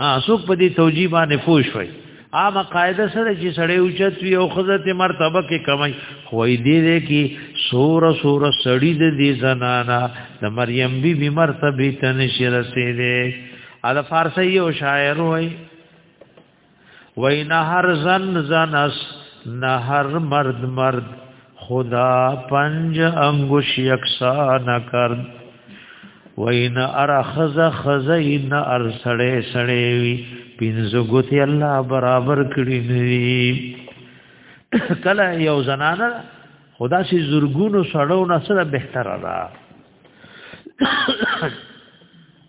ها څوک په دې توجیه باندې پوه شوي عامه قاعده سره چې سړی اوچت وي او خزت مرتبه کې کمای خو دې دې کې سور سور سړی د دې زنانا د مریم بی بی مرتبه تنشي رسیدې ا د فارسی یو شاعر وای وای نهر زن زنس نهر مرد مرد خدا پنج انگوش یکسان کرد وین ار خز خزین ار سړې سړې وی پینځه ګوتی الله برابر کړی دی کله یو زنانه خدا سي زورګونو سړو نه سره بهتره ده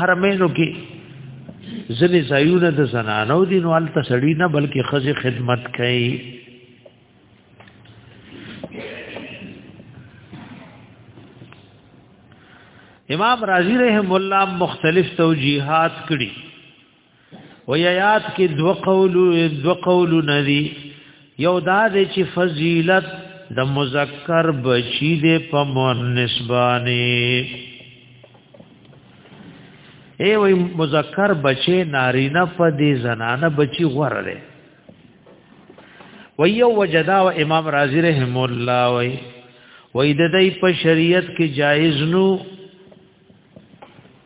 حرمینو کې ځنې ځایونه د زنانو دي نو هلته سړی نه بلکې ښځې خدمت کوي امام رازی رحم الله مختلف توجیهات کړي وی آیات کې دو قول دو قول ندی یو دا دی چې فضیلت د مذکر بچی دی په مؤنث باندې ای وی مذکر بچی نارینه په دې زنانه بچی غوړه دی وی یو وجدا و امام رازی رحم الله وی وی د دې په شریعت کې جایز نو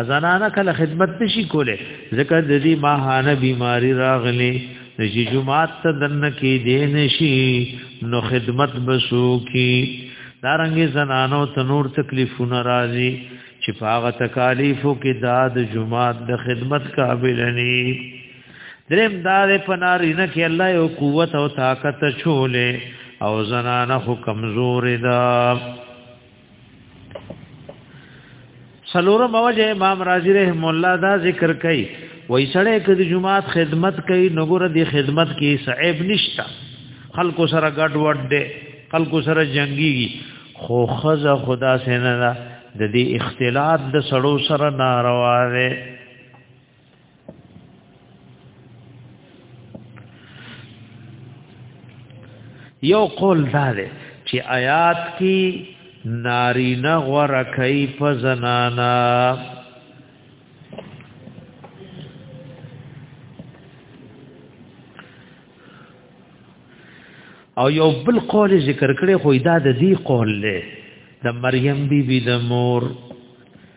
ازنانه کله خدمت نشي کوله ځکه د دې ماهانه بیماری راغلي چې جمعات ته دنه کې دین شي نو خدمت بسو کی دارنګي زنانو ته نور تکلیفونه راځي چې پاغه تکالیفو کې داد جمعات د خدمت قابل نه دریم دار پناری نه کې الله یو قوت او طاقت چولې او زنانه خو کمزور ده سلور موجه امام رازی رحم الله دا ذکر کوي وای سړی که د جماعت خدمت کوي نو ګره د خدمت کې صعيب نشتا خلکو سره ګډ وډ دي خلکو سره جنگيږي خو خزه خدا سينه ده د دې اختلاط د سړو سره ناروا ده یو قول دا دی چې آیات کې نارینه غوړه کوي په زنانا او یو بل قول ذکر کړي خو دا د دې قول له د مریم بی بی د مور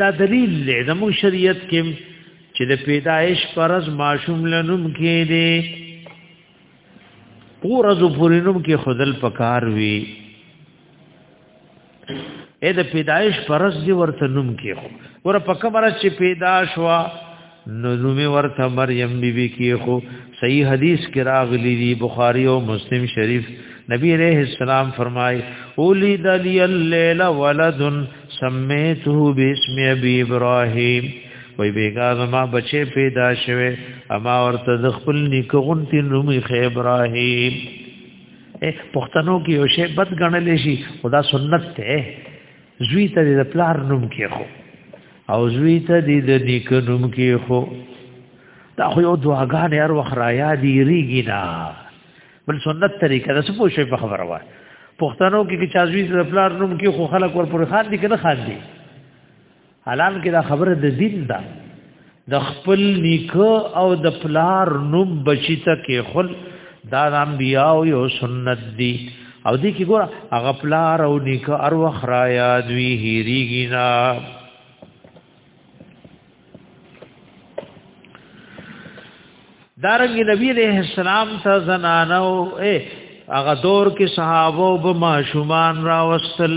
دا دلیل دی زموږ شریعت کې چې د پیدایش پرز ماشوم لنوم کې دی پورز پورینوم کې خودل پکار وی اې د پیدایش پرز دی ورته نوم کې خو ور پکبره چې پیدا شوا نو نومي ورته مریم بی بی کې خو صحیح حدیث کې راغلی دی بخاری او مسلم شریف نبی علیہ السلام فرمای اولی دلی اللیل ولد سمیته باسم ابي ابراهيم وای بیگا زما بچي پیدا شوه اما ورته د خپل نیکون تی نوم خې ابراهيم پښتنو کې یو شی بد غنل شي خدا سنت ته زوی ته د پلار نوم کې خو او زوی ته دې د نیک نوم کې خو دا خو یو دعاګان هر وخت را یاد ریږي نه بل سنت طریقه ده څه پوه شي په خبره وای پښتنو کې چې چازوی د پلار نوم کې خو خلک ورپور خان دي کنه خان دي حالان کې دا خبره د دین ده د خپل نیکه او د پلار نوم بچی ته کې خل دا د انبیاء یو سنت دی او دې کې ګور هغه پلار او نیکه ار وخت را یاد وی هیریږي نه دارنګ نبی علیہ السلام ته زنانو اے هغه دور کې صحابه او ماشومان راوستل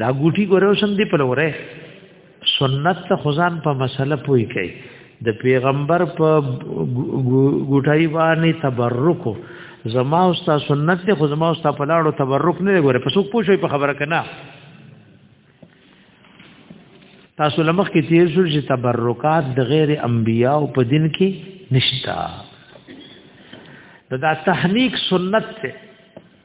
دا ګوټي ګورو سم دی په لوره سنت ته خزان په مسله پوي کوي د پیغمبر په ګوټای باندې تبرک زما او ستا سنت ته خزما او ستا په لاړو تبرک نه ګوره په څوک پوښوي په خبره کنه تاسو لمخ کې تیر شو چې تبرکات د غیر انبیا او په دین کې نشتا دا, دا تحنیک سنت ته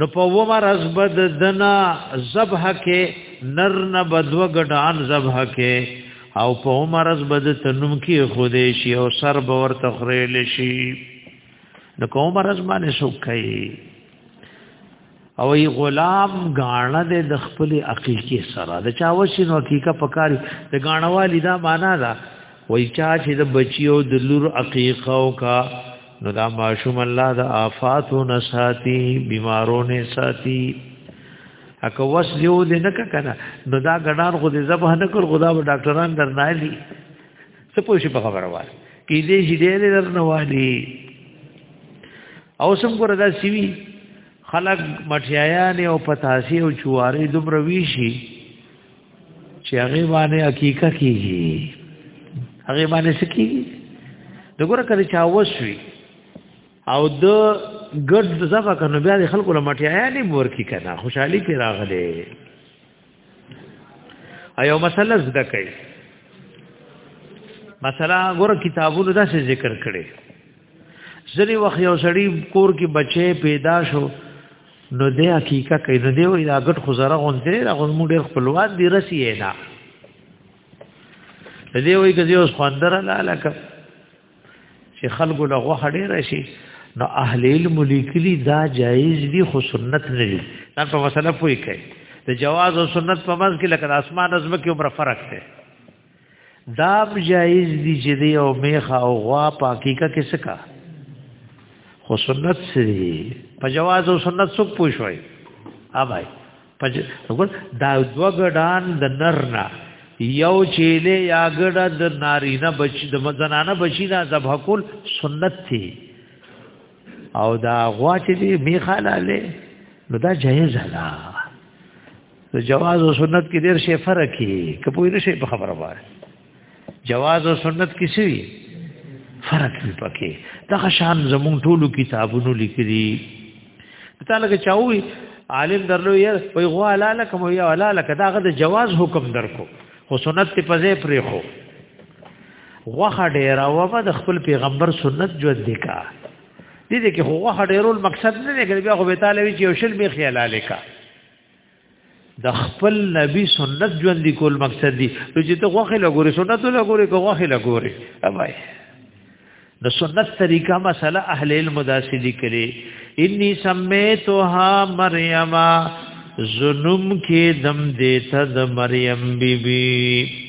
نو په ومر از بد دنا ذبح کې نر نه بدو غډان ذبح کې او په عمر از بد تنم کې خوده شي او سر باور تخریل شي نو کوم عمر از باندې سوکای او ای غلام غاڼه د د خپل حقیقي سره د چا وشینو حقیقت پکاري د غاڼوالي دا معنا ده وای چا چې د بچیو د لور حقیقت او کا نو دا ماشوم الله د آفات و نساتی بیمارو نه ساتي اکه وس یو دې نه کنه نو دا غډان خو دې زبه نه کړ خدا به ډاکټران درنایلی څه پوه شي په خبره وای کې دې چې دې درنوالي او سم ګره دا سیوی خلق مټیایان او پتاسی او چواری دومره ویشي چې هغه باندې حقیقت کیږي هغه باندې سکی دغه کله چا وسوي او د ګډ زفه کنو بیا د خلکو لمټیایان ورکی کنه خوشحالي کې راغله ایو مسله زده کوي مثلا ګور کتابونو دا څه ذکر کړي ځنی وخت یو سړی کور کې بچي پیدا شو نو د حقیقت کې نو دی وی دا غټ خزره غونته را غون مو ډیر خپلوان دی رسی نه دی وی که زه اوس خواندره لاله چې خلکو له غوښه ډېره شي نو اهل علم لیکلي دا جایز دي خو سنت نه دي دا په مسله پوي کوي د جواز او سنت په منځ کې لکه اسمان او زمکه عمر فرق دی دا جایز دي چې دی او میخه او غوا پاکیکه کې سکا خو سنت سری په جواز او سنت څوک پوښوي ها بھائی پج وګور دا دو ګډان د نرنا یو چیلې یا ګډه د نارینه بچ د مزنانه بچی نه ذبح کول سنت دی او دا غوا چې دی میخاله له نو دا جایز ده د جواز او سنت کې ډېر شی فرق کی کپوی نشي په خبره وایي جواز او سنت کې سوي فرق دی پکې دا شان زمون ټولو کتابونو لیکلي پتا لګه چاوي عالم درلو یې وي غوا لاله کوم یا لاله کدا غد جواز حکم درکو خو سنت ته پځې پرې خو غوخه ډیر او د خپل پیغمبر سنت جو دې کا دې دې کې غوخه ډیرول مقصد نه دی بیا خو به تعالی چې یو شل به خیال الیکا د خپل نبی سنت ژوند کول مقصد دی چې ته غوخه لګوري سنت لګوري که غوخه لګوري اوبای د سنت طریقه مسله اهل علم داسې لیکلي انی سمیتها مریم زنم کې دم دیته د مریم بیبي بی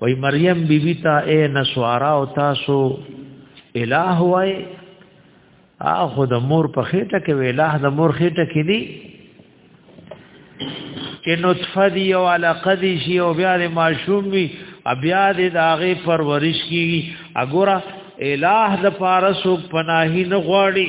وای مریم بی بی تا اے نسوارا او تاسو الہ وای اخو د مور په خېټه کې ویلاه د مور خېټه کې دی چې نطفه دی او علاقه دی شي او بیا د ماشوم وي بیا د داغه پرورش کیږي اګوره الہ د پارسو پناهي نه غواړي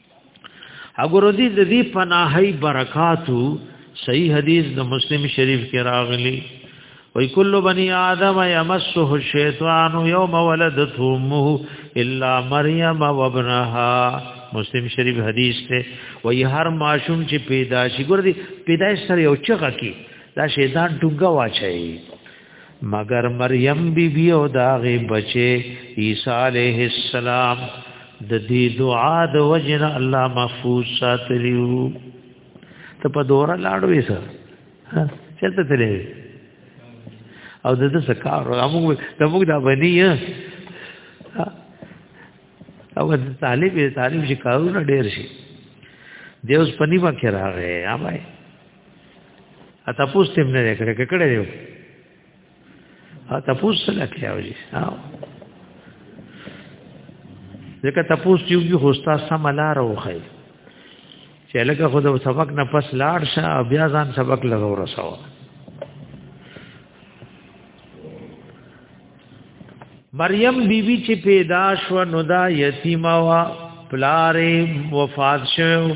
اګورو دې د دې پناهي برکاتو صحیح حدیث د مسلم شریف کې راغلی وی کل بنی آدم یمسه الشیطان یوم ولدته امه الا مریم و ابنها مسلم شریف حدیث ته وی هر ماشوم چې پیدا شي ګور دي پیدایش سره یو چغه کی دا شیطان ټوګه واچي مگر مریم بی بی او داغه بچي عیسی علیه السلام د دې دعا د وجنه الله محفوظ ساتلیو ته په دوره لاړوي سر چلته تلې او د څه کار موږ د موږ دا بنی او د طالب طالب شي کارونه ډېر شي دیوس پنی ما کې راغې یا بھائی اته پوس تم نه کړه کړه دیو اته پوس نه کیاوږي او ځکه تاسو چې یو هوستا سم لار وخی چې لکه خود سبق نه پس لاړ شه بیا ځان سبق لغو رسو مریم بیبي بی چې پیدا شو نو دا یتیمه وا پلارې وفات شو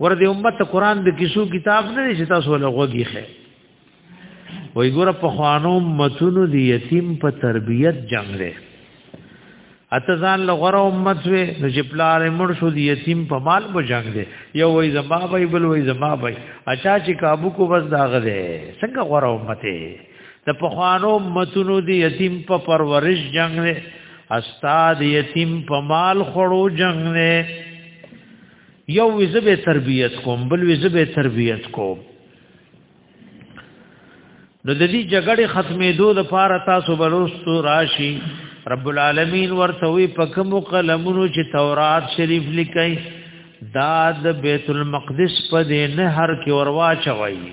ور دې امت قرآن د کیسو کتاب نه چې تاسو له غوږی خې وای ګور په خوانو متونو دی یتیم په تربیت جنگ لري اته ځان له غره امت وې نو چې پلار مړ شو دی یتیم په مال به جنگ دی یو وای زما بای بل وای زما بای اچا چې کابو کو بس داغه دی څنګه غره امت د پخوانو متونو دی یتیم په پرورش جنگ دی استاد یتیم په مال خړو جنگ دی یو وزبه تربیت کوم بل وزبه تربیت کوم نو د دې جګړې ختمېدو د پاره تاسو بلوستو راشي رب العالمین ورته وی په کوم قلمونو چې تورات شریف لیکي دا د بیت المقدس په دې نه هر کې ورواچوي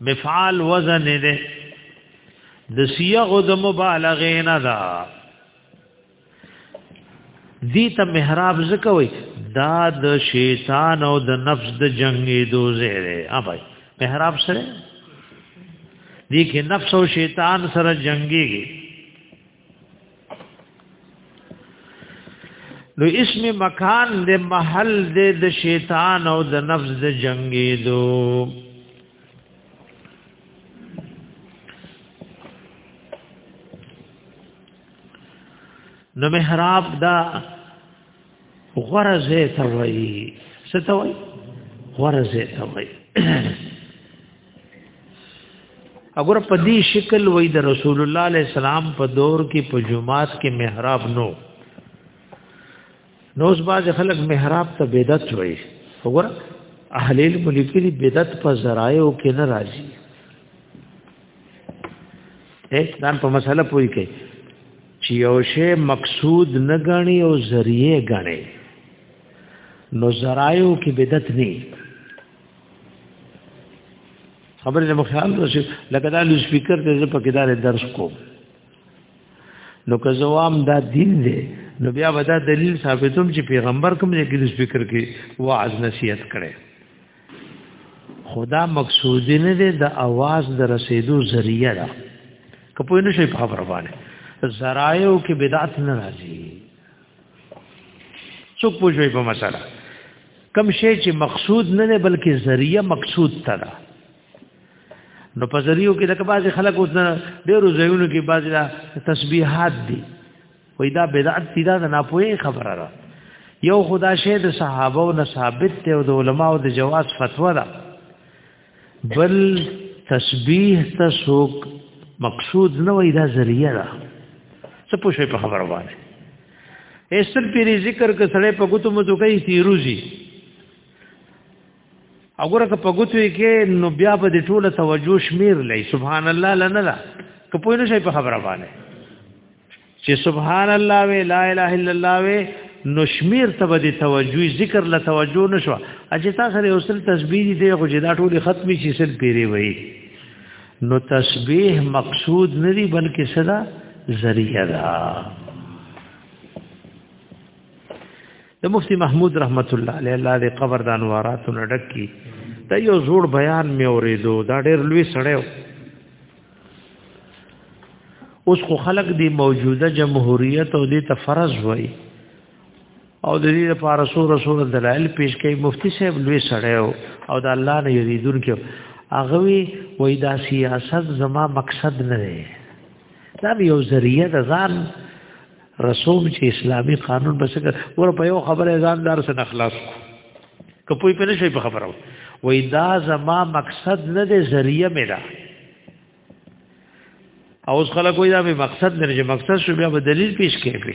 مفعال وزن ده د صيغه د مبالغه نه ده دي ته محراب زکوي دا د شیطان او د نفس د جنگي دوزه ده اوبای محراب سره دي کې نفس او شیطان سره جنگيږي نو اسم مکان د محل د شیطان او د نفس د جنگي دو نو محراب دا غره زه ته وایي څه ته وایي غره زه ته وایي اگر په دې شکل وای د رسول الله علی السلام په دور کې په جمعات کې محراب نو نو اوس باز خلک محراب ته بدعت وای وګور اهل علم لیکلي بدعت په ذرایو کې نه راځي هیڅ دان په مسله پوي کې چې یو شی مقصود نه غني او ذریعہ غني نو زرایو کې بدعت نه خبرې له مخال راشي لکه دا لو سپیکر ته زه پکې دار درس کوم نو که زوام دا دین دی نو بیا ودا دلیل ثابتوم چې پیغمبر کوم ځای کې لو سپیکر کې واعظ نصیحت کړي خدا مقصودی نه دی د اواز د رسیدو ذریعہ ده که په نشي په خبره باندې زرایو کې بدعت نه راځي څوک پوښوي په مسله کم شی چې مقصود نه نه بلکې ذریعہ مقصود تره نو په ذریعو کې د بعض خلک اوس ډېرو ځایونو کې بعض تسبیحات دي وای دا بدعت دی دا نه پوهه خبره را یو خدا شه د صحابه او ثابت ته او د علما او د جواز فتوا ده بل تسبیح ته سوق مقصود نه وای دا ذریعہ ده څه پوښې په خبره باندې ایسر پیری ذکر ک سړې په ګوتو مو دوی تیروزی وګوره که په ګوتو یې کې نو بیا به د ټوله توجه شمیر لای سبحان الله لنه ده که پوه نه شي په خبره باندې چې سبحان الله وی لا اله الا الله وی نو شمیر ته به توجه ذکر له توجه نشو اجه تاسو سره اوسل تسبیح دی خو جدا ټول ختمي شي سل پیری وی نو تسبیح مقصود نه دی بلکې صدا ذریعہ ده د مفتی محمود رحمت الله علیه الله دې قبر د انواراتو نډک کی ته یو زوړ بیان مې اورېدو دا ډېر لوی سړیو اوس خو خلق دی موجوده جمهوریت او دی ته فرض وای او د دې لپاره سور رسول دلایل پیش کوي مفتی صاحب لوی سړیو او د الله نه یریدون کې هغه وی دا سیاست زما مقصد نه دی دا یو ذریعہ د ځان رسوم چې اسلامی قانون بس ور په یو خبره ځان دار سره خلاص کو کپوی په نشي په خبره وای دا زما مقصد نه دی ذریعہ مې دا او اوس خلک وای دا مې مقصد نه دی مقصد شو بیا به دلیل پیش کړي په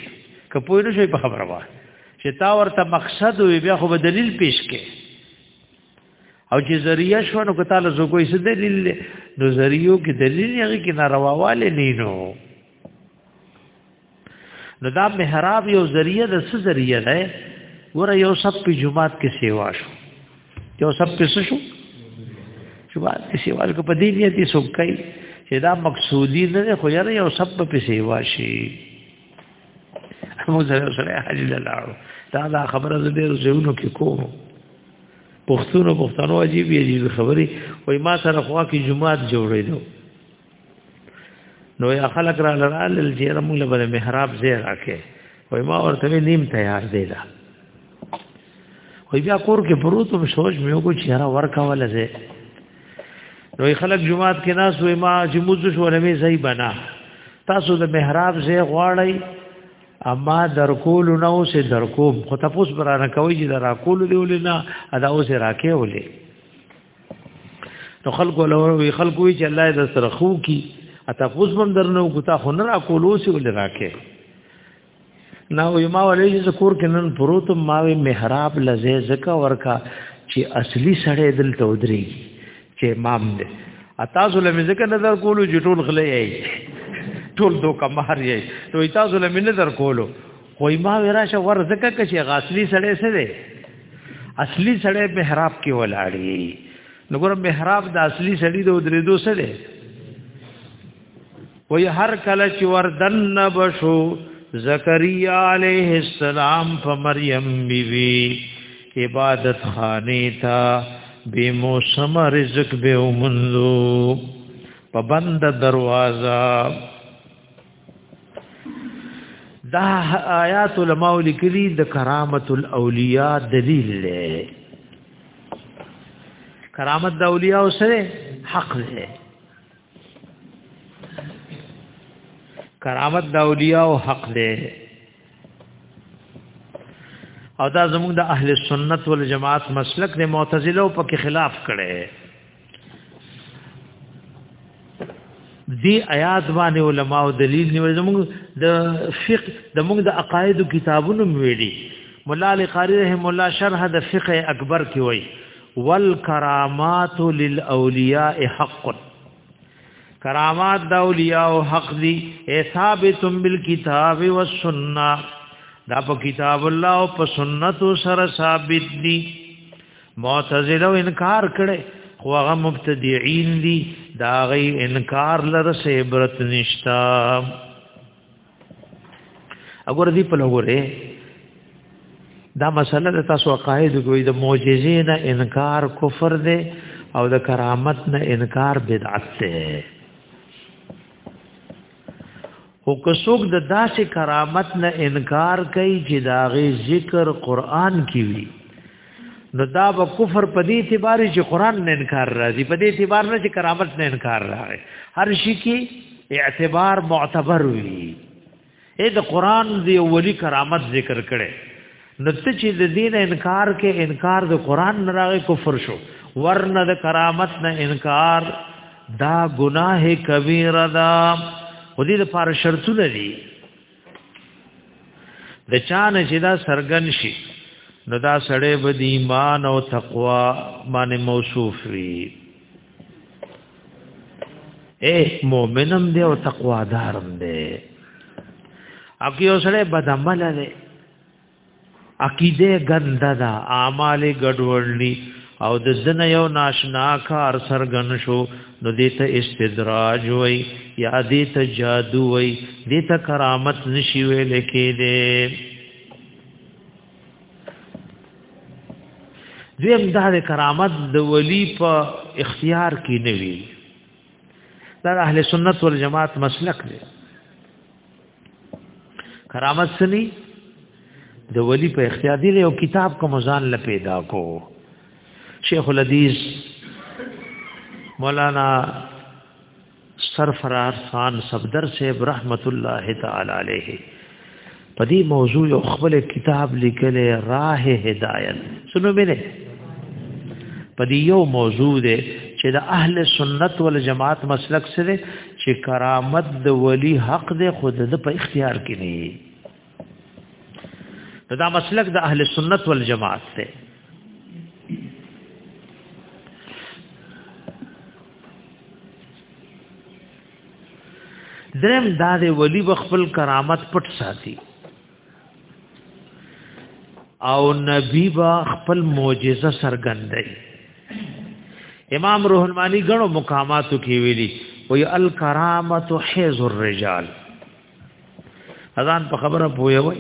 کپوی نشي په خبره وای چې تا ورته مقصد وي بیا خو به دلیل پیش کړي او چې ذریعہ شو نو کته له زوګوي څه دلیل نو ذریعو کې دلیل یې کې نارواواله نه نو نو دا محراب یو ذریعہ د څه ذریعہ ده ور یو سب په جمعات کې سیوا شو یو سب په څه شو جمعات کې سیوا کو په دې نیت یې څوک کوي چې دا مقصودی نه خو یاره یو سب په سیوا شي موږ سره سره حج لاله دا دا خبره زه ډیر زهونو کې کوم پښتون او پښتنو عجیب عجیب خبرې وای ما سره خوا کې جمعات جوړې دو نو یا خلق را لرال الجیر موږ له محراب زیر راکې وای ما ورته نیم تیار دی دا وای بیا کور کې پروت او سوچ مې وکړ چې را ورکا ولا زه نو خلک جمعات کې ناس وای ما چې موږ شو ولې زئی بنا تاسو د محراب زې غواړی اما در کول نه اوس در کوم خو تاسو برانه کوي چې در کول دی ولې نه ادا اوس راکې ولې نو خلکو له وی خلکو وی چې الله دې سره خو کی اته فوز بم درنو کوتا خو نه را کولو سی ول راکه نو یما ولې چې کور کې نن پروت ما وی محراب لزه زکا ورکا چې اصلي سړی دل ته ودري چې امام دې اته زله مې زکه نظر کولو چې ټول غلې یې ټول دوکه مار یې نو تاسو له مې نظر کولو خو ما وراشه ور زکه کشي غاصلی سړی سره اصلي سړی محراب کې ولاړی نو ګور محراب د اصلي سړی د درې دو سره وی هر کله چې وردن بشو زکریا علیہ السلام په مریم بیوی عبادت خانه تا به موسم رزق به ومنلو په بند دروازه دا آیات علماء لیکلي د کرامت الاولیاء دلیل دی کرامت د اولیاء سره حق دی کرامت د اولیاء حق دی او دا زموږ د اهل سنت والجماعت مسلک د معتزله په خلاف کړي دی آیات باندې علما او دلیل نیول زموږ د فقه د موږ د عقاید کتابونو ویلي مولا علی قاری رحم الله شرح د فقه اکبر کې وای والکرامات للاولیاء حق کرامات د اولیاء او حق دی ثابت بالکتاب والسنه دا په کتاب الله او په سنت سره ثابت دي معتزله انکار کړي خو هغه مبتدعين دي دا غي انکار لره سه عبرت نشتا اگر دې په لګوره دا مسله د تاسو عقاید کوي د معجزې نه انکار کفر دی او د کرامت نه انکار بدعت دی او که څوک د داسې کرامت نه انکار کوي چې دا غي ذکر قران کې وي نو دا به کفر په دې اعتبار چې قران نه انکار راځي په دې اعتبار نه چې کرامت نه انکار راغی هر شي کې اعتبار معتبر وي اې د قران دی ولی کرامت ذکر کړي نو ته چې د دین انکار کې انکار د قران نه راغی کفر شو ورنه د کرامت نه انکار دا گناه کبیره ده خو دې لپاره شرطونه دي د چانه چې دا سرګن شي نو دا سړی به د ایمان او تقوا باندې موصوف وي اے مؤمنم دی او تقوا دارم دی اکی اوسړه بدعمل دی عقیده ګنده دا اعمال ګډوړلی او د زنه یو ناشنا کار سرګن شو نو دیت استدراج وای یا دیت جادو وای دیت کرامت نشي ویل کېده دیم دا د کرامت د ولی په اختیار کې نه وی دا اهل سنت والجماعت مسلک دی کرامت سني د ولی په اختیار دی یو کتاب کوم ځان ل پیدا کو شیخ الحدیث مولانا سرفراز خان صفدر صاحب رحمت الله تعالی علیه په دې موضوع یو خپل کتاب لیکل راه هدایت سنو مینه په دې یو موضوع دی چې د اهل سنت والجماعت مسلک سره چې کرامت د ولی حق دی خود د په اختیار کې نه دا مسلک د اهل سنت والجماعت دی درم دا دی ولی بخپل کرامت پټ ساتي او نبی با خپل معجزه سرګندای امام روح المانی غنو مقاماتو کې ویلي وی الکرامت حیز الرجال اذان په خبره پوي وي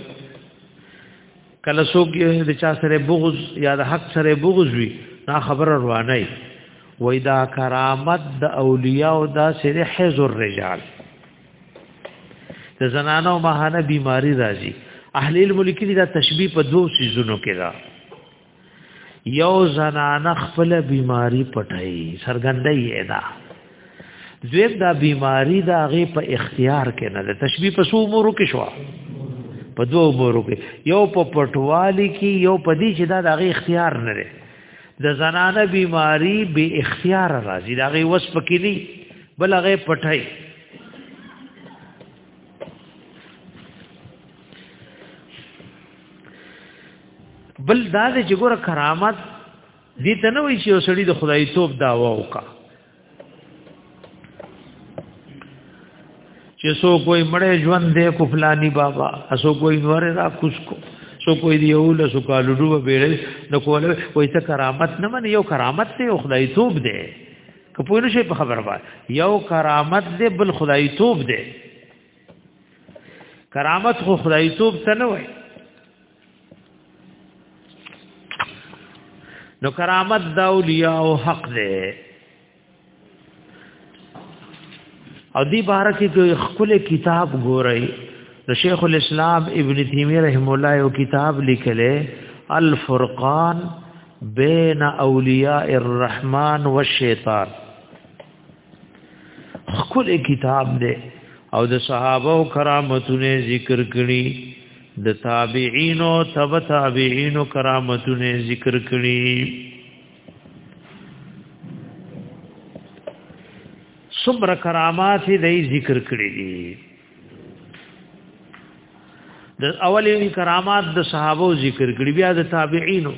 کله څوک د چا سره بغض یا د حق سره بغض وي دا خبره روانه وي وای دا کرامت د اولیاء او دا سره حیز الرجال د زنانو ماهانه بیماری راځي اهل علم لیکلي دا تشبیه په دوو سيزونو کې را یو زنانه خپل بیماری پټای سرګندای ادا دویم دا بیماری دا غي په اختیار کې نه د تشبیه په سو مورو کې شو په دوو مورو کې یو په پټوالی کې یو په دې چې دا د غي اختیار نه لري د زنانه بیماری به اختیار راځي دا غي وس پکې نه بل هغه پټای بل دا د جګور کرامت دي ته نه وی چې وسړي د خدای توپ داوا وکا چې سو کوئی مړې ژوند دې کو فلانی بابا اسو کوئی نور را کوس کو سو کوئی دی یو له سو کالو ډو بیره نو کوله وای ته کرامت نه من یو کرامت ته خدای توپ دې کپوی شي په خبره باندې یو کرامت دی بل خدای توپ دی کرامت خو خدای توپ ته نه وای نو کرامت دا اولیاء او حق دی او دی بارکی کوئی خپل کتاب ګورئ د شیخ الاسلام ابن تیمیه رحم الله یو کتاب لیکلی الفرقان بین اولیاء الرحمن والشیطان خپل کتاب دی او د صحابه او کرامتونه ذکر کړي د تابعین او تبع تابعین او کرامتونه ذکر کړي صبر کرامات دې ذکر کړي دي د اولین کرامات د صحابه ذکر کړي بیا د تابعینو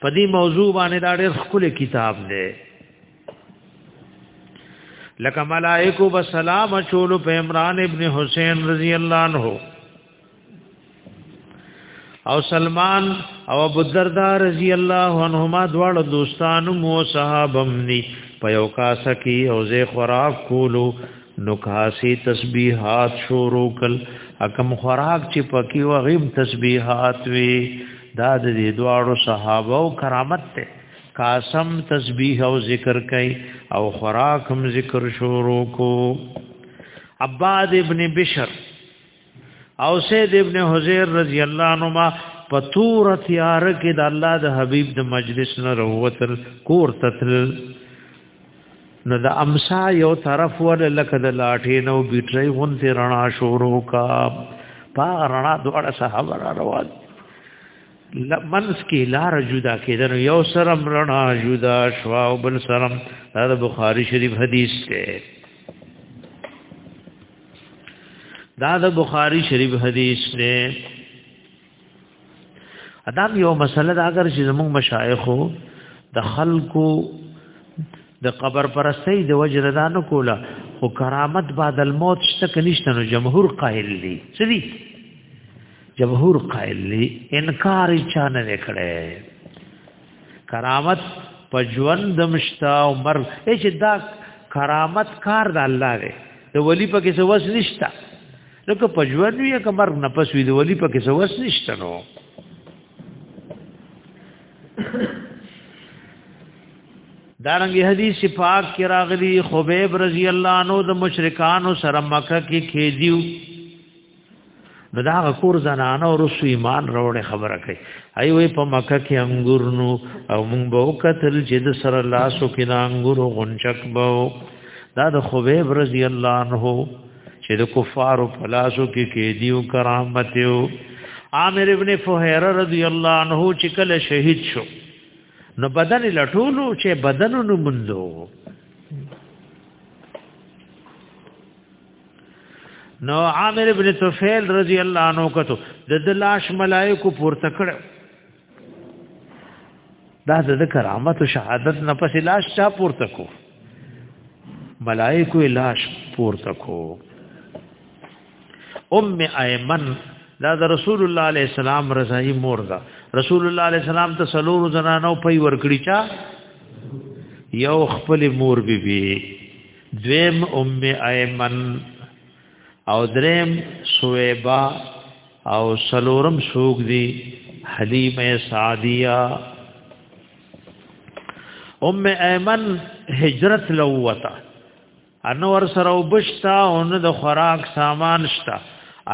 په دې موضوع باندې دا ډېر خپل کتاب دی لکه ملائکو بسلام چولو په عمران ابن حسین رضی الله عنه او سلمان او ابو الدرداء رضی الله عنهما دواړه دوستانو مو صحابم ني په یو کاسه کې او زه خوراک کولو نو کاسي تسبیحات شروع کل حکم خوراک چې پکې و غیم تسبیحات وی دا د دې دواړو صحابه او کرامت ته قاسم تسبیح او ذکر کوي او خوراک هم ذکر شروع کو عباد ابن بشر او سید ابن حزیر رضی الله عنهما په تور تیار کې د الله د حبیب د مجلس نه وروتل کور تتل نو د امسا یو طرف ول لکه د لاټې نو بیټری غونته رڼا شورو کا پا رڼا دوړه صحابه را روان منس کې لار جدا کېدل یو سرم رڼا جدا شوا او بل سرم دا بخاری شریف حدیث ته دا د بخاری شریف حدیث دی ادم یو مسله دا اگر چې زموږ مشایخو د خلکو د قبر پرستی د وجره دا نه کوله خو کرامت بعد الموت شته کنيشته نو جمهور قائل دي سدي جمهور قائل دي انکار چا نه وکړي کرامت په ژوند مشتا او مرګ هیڅ دا کرامت کار د الله دی د ولی په کې څه وس نشتا نو که په ژوند وي که مرګ نه پس وي د ولی په کې څه وس نشتا نو دارنګ حدیث پاک کې راغلی خبیب رضی الله عنه د مشرکانو سره مکه کې کېدیو نو دا غکور زنانه او رسو ایمان راوړې خبره کوي ای وې په مکه کې انګور نو او مونږ به وکتل چې د سره لاسو کې د انګور غنچک بو دا د خبیب رضی الله عنه چې د کفارو په لاسو کې کې دیو کرامت یو عامر ابن فهیره رضی الله عنه چې کله شهید شو نو بدن لټولو چې بدن نو مندو نو عامر ابن طفیل رضی الله عنه کتو د دلاش ملائکو پورته کړو دا د کرامت او شهادت نه پس لاش چا پورته کو ملائکو لاش پورته کو ام ایمن دا د رسول الله علیه السلام رضای مور دا رسول الله علیه السلام ته سلور زنانو پي ورکړي چا یو خپل مور بي بي دویم ام ایمن او دریم سویبا او سلورم سوق دی حلیمه سعدیه ام ایمن هجرت لوتا انور سره وبشتا اون د خوراک سامان شتا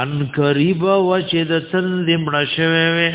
ان قریب و چې د تند مړ شوه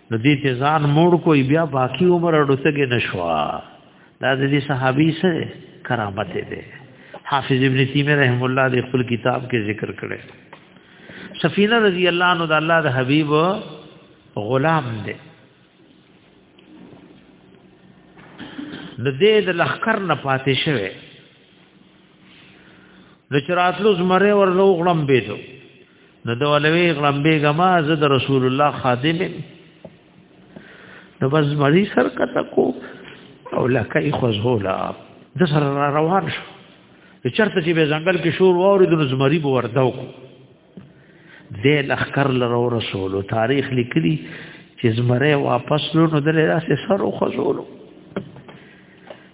نو دې ته ځان موړ کوي بیا باقی عمر اډوسګې نشوا دا د دې صحابي سره کرامت دی حافظ ابن تیمیه رحم الله د خپل کتاب کې ذکر کړي سفینه رضی الله عنه د الله د حبیب غلام دی نو دې د لخر نه پاتې شوه نو چراتلو زمره ورلو غړم بيدو نو دا ولوي غلم بیګم از د رسول الله خادم نو بس مری سر کته کو او لکه ای خوزولا د سر را روان شو چرته چې به ځنګل کې شور ووري د زمری بو ورداو کو د لخر لرو رسول تاریخ لیکلی چې زمره واپس لونو درې راسه سر او خوزولو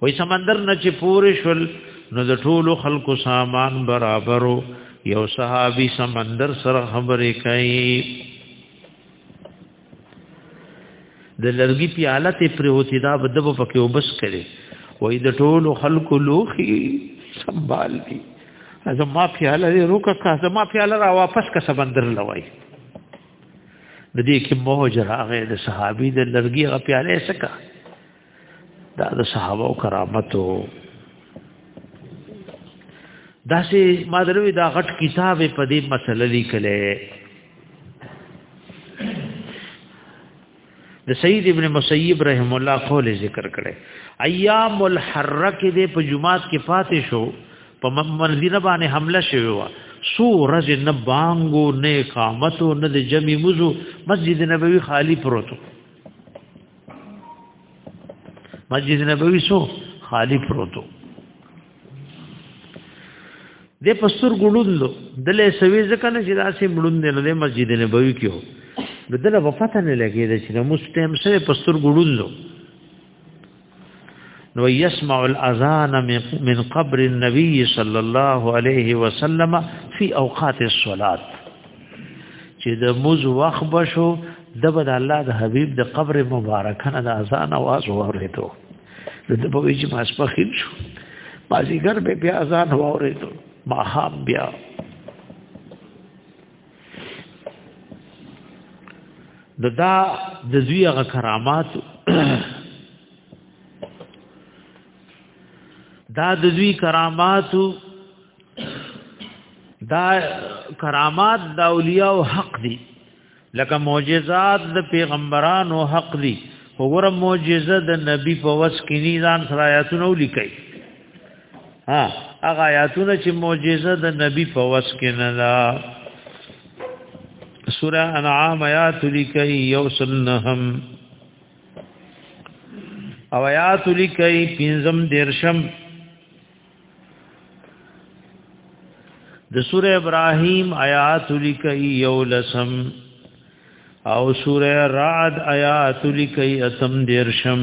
وای سمندر نه چې پورې شول نو د ټولو خلکو سامان برابرو یو صحابي سمندر سره خبرې کوي د لرګي پیاله ته پروتي دا بدو پکې وبس کړي وای د ټولو خلکو لوخي سنبال دي زما پیاله دې روکه کا زما پیاله را واپس کا سمندر لوي د دې کې موج راغې د صحابي د لرګي غ پیاله سکه دا د صحابه او کرامتو دا سه ما دروي دا غټ کتاب په دې مسله لیکلې د سید ابن مسیب رحم الله قول ذکر کړي ایام الحرک دې په جمعات کې فاتح شو په مدینه باندې حمله شوی و سو رز نه بانګو نه قامتو نه د جمی مزو مسجد نبوي خالی پروتو مسجد نبوي سو خالی پروتو د پستر ګړوند دلې سوي ځکه نه چې داسې مړوند نه د مسجد نبوي کې هو بدله وفات نه لګي د چې مستم سره پستر ګړوند نو يسمع الاذان من قبر النبي صلى الله عليه وسلم في اوقات الصلاه چې د موز وخت بشو د بد الله د حبيب د قبر مبارک نه د اذان आवाज ورېدو د په ویچ ماس په خیم شو مازیګر به بیا اذان ورېدو ما هم بیا د دا د زوی غ کرامات دا د زوی کرامات دا کرامات د اولیاء او حق دي لکه معجزات د پیغمبرانو حق دي وګوره معجزه د نبی په وس کې نه ځان سره آیاتونه ولیکي ها هغه آیاتونه چې معجزه د نبی په وس کې نه ده سوره انعام آیات لیکي یوسلنهم او آیات لیکي پنځم دیرشم د سوره ابراهيم آیات لیکي یولسم او سوره رعد آیات لیکي اتم دیرشم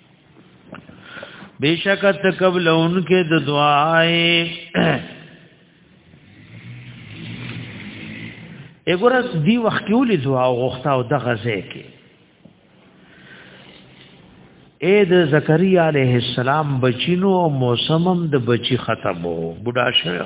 بیشک ته قبل انکه د دعای اګوره دی وخت کې ولې دعا غوښته او د غزه کې اے د زکریا علیہ السلام بچینو او موسمم د بچی ختمو بډا شوه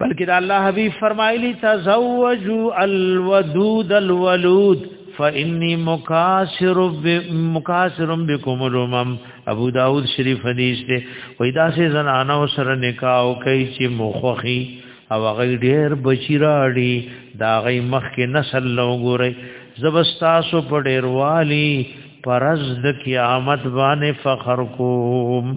بلکې دا الله حبيب فرمایلی تزوجوا الودود الولود فإني مكاسر مكاسر بكم الامم ابو داود شریف حدیث دی وای دا سه زنانه سره نکاح کوي چې مخخي او غي ډېر بچی راړي دا غي مخ کې نسل لو ګوري زبستاسو په ډېر والی پرز د قیامت باندې فخر کوم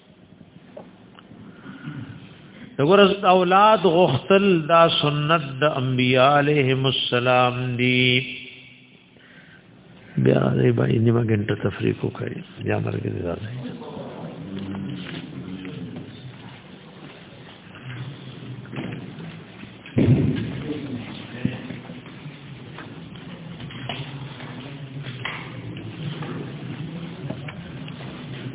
دغرز اولاد غختل دا سنت د انبیاء علیهم السلام دی بیا دې باندې نیمه غنټه تفریق وکړي یا مرګ دې راځي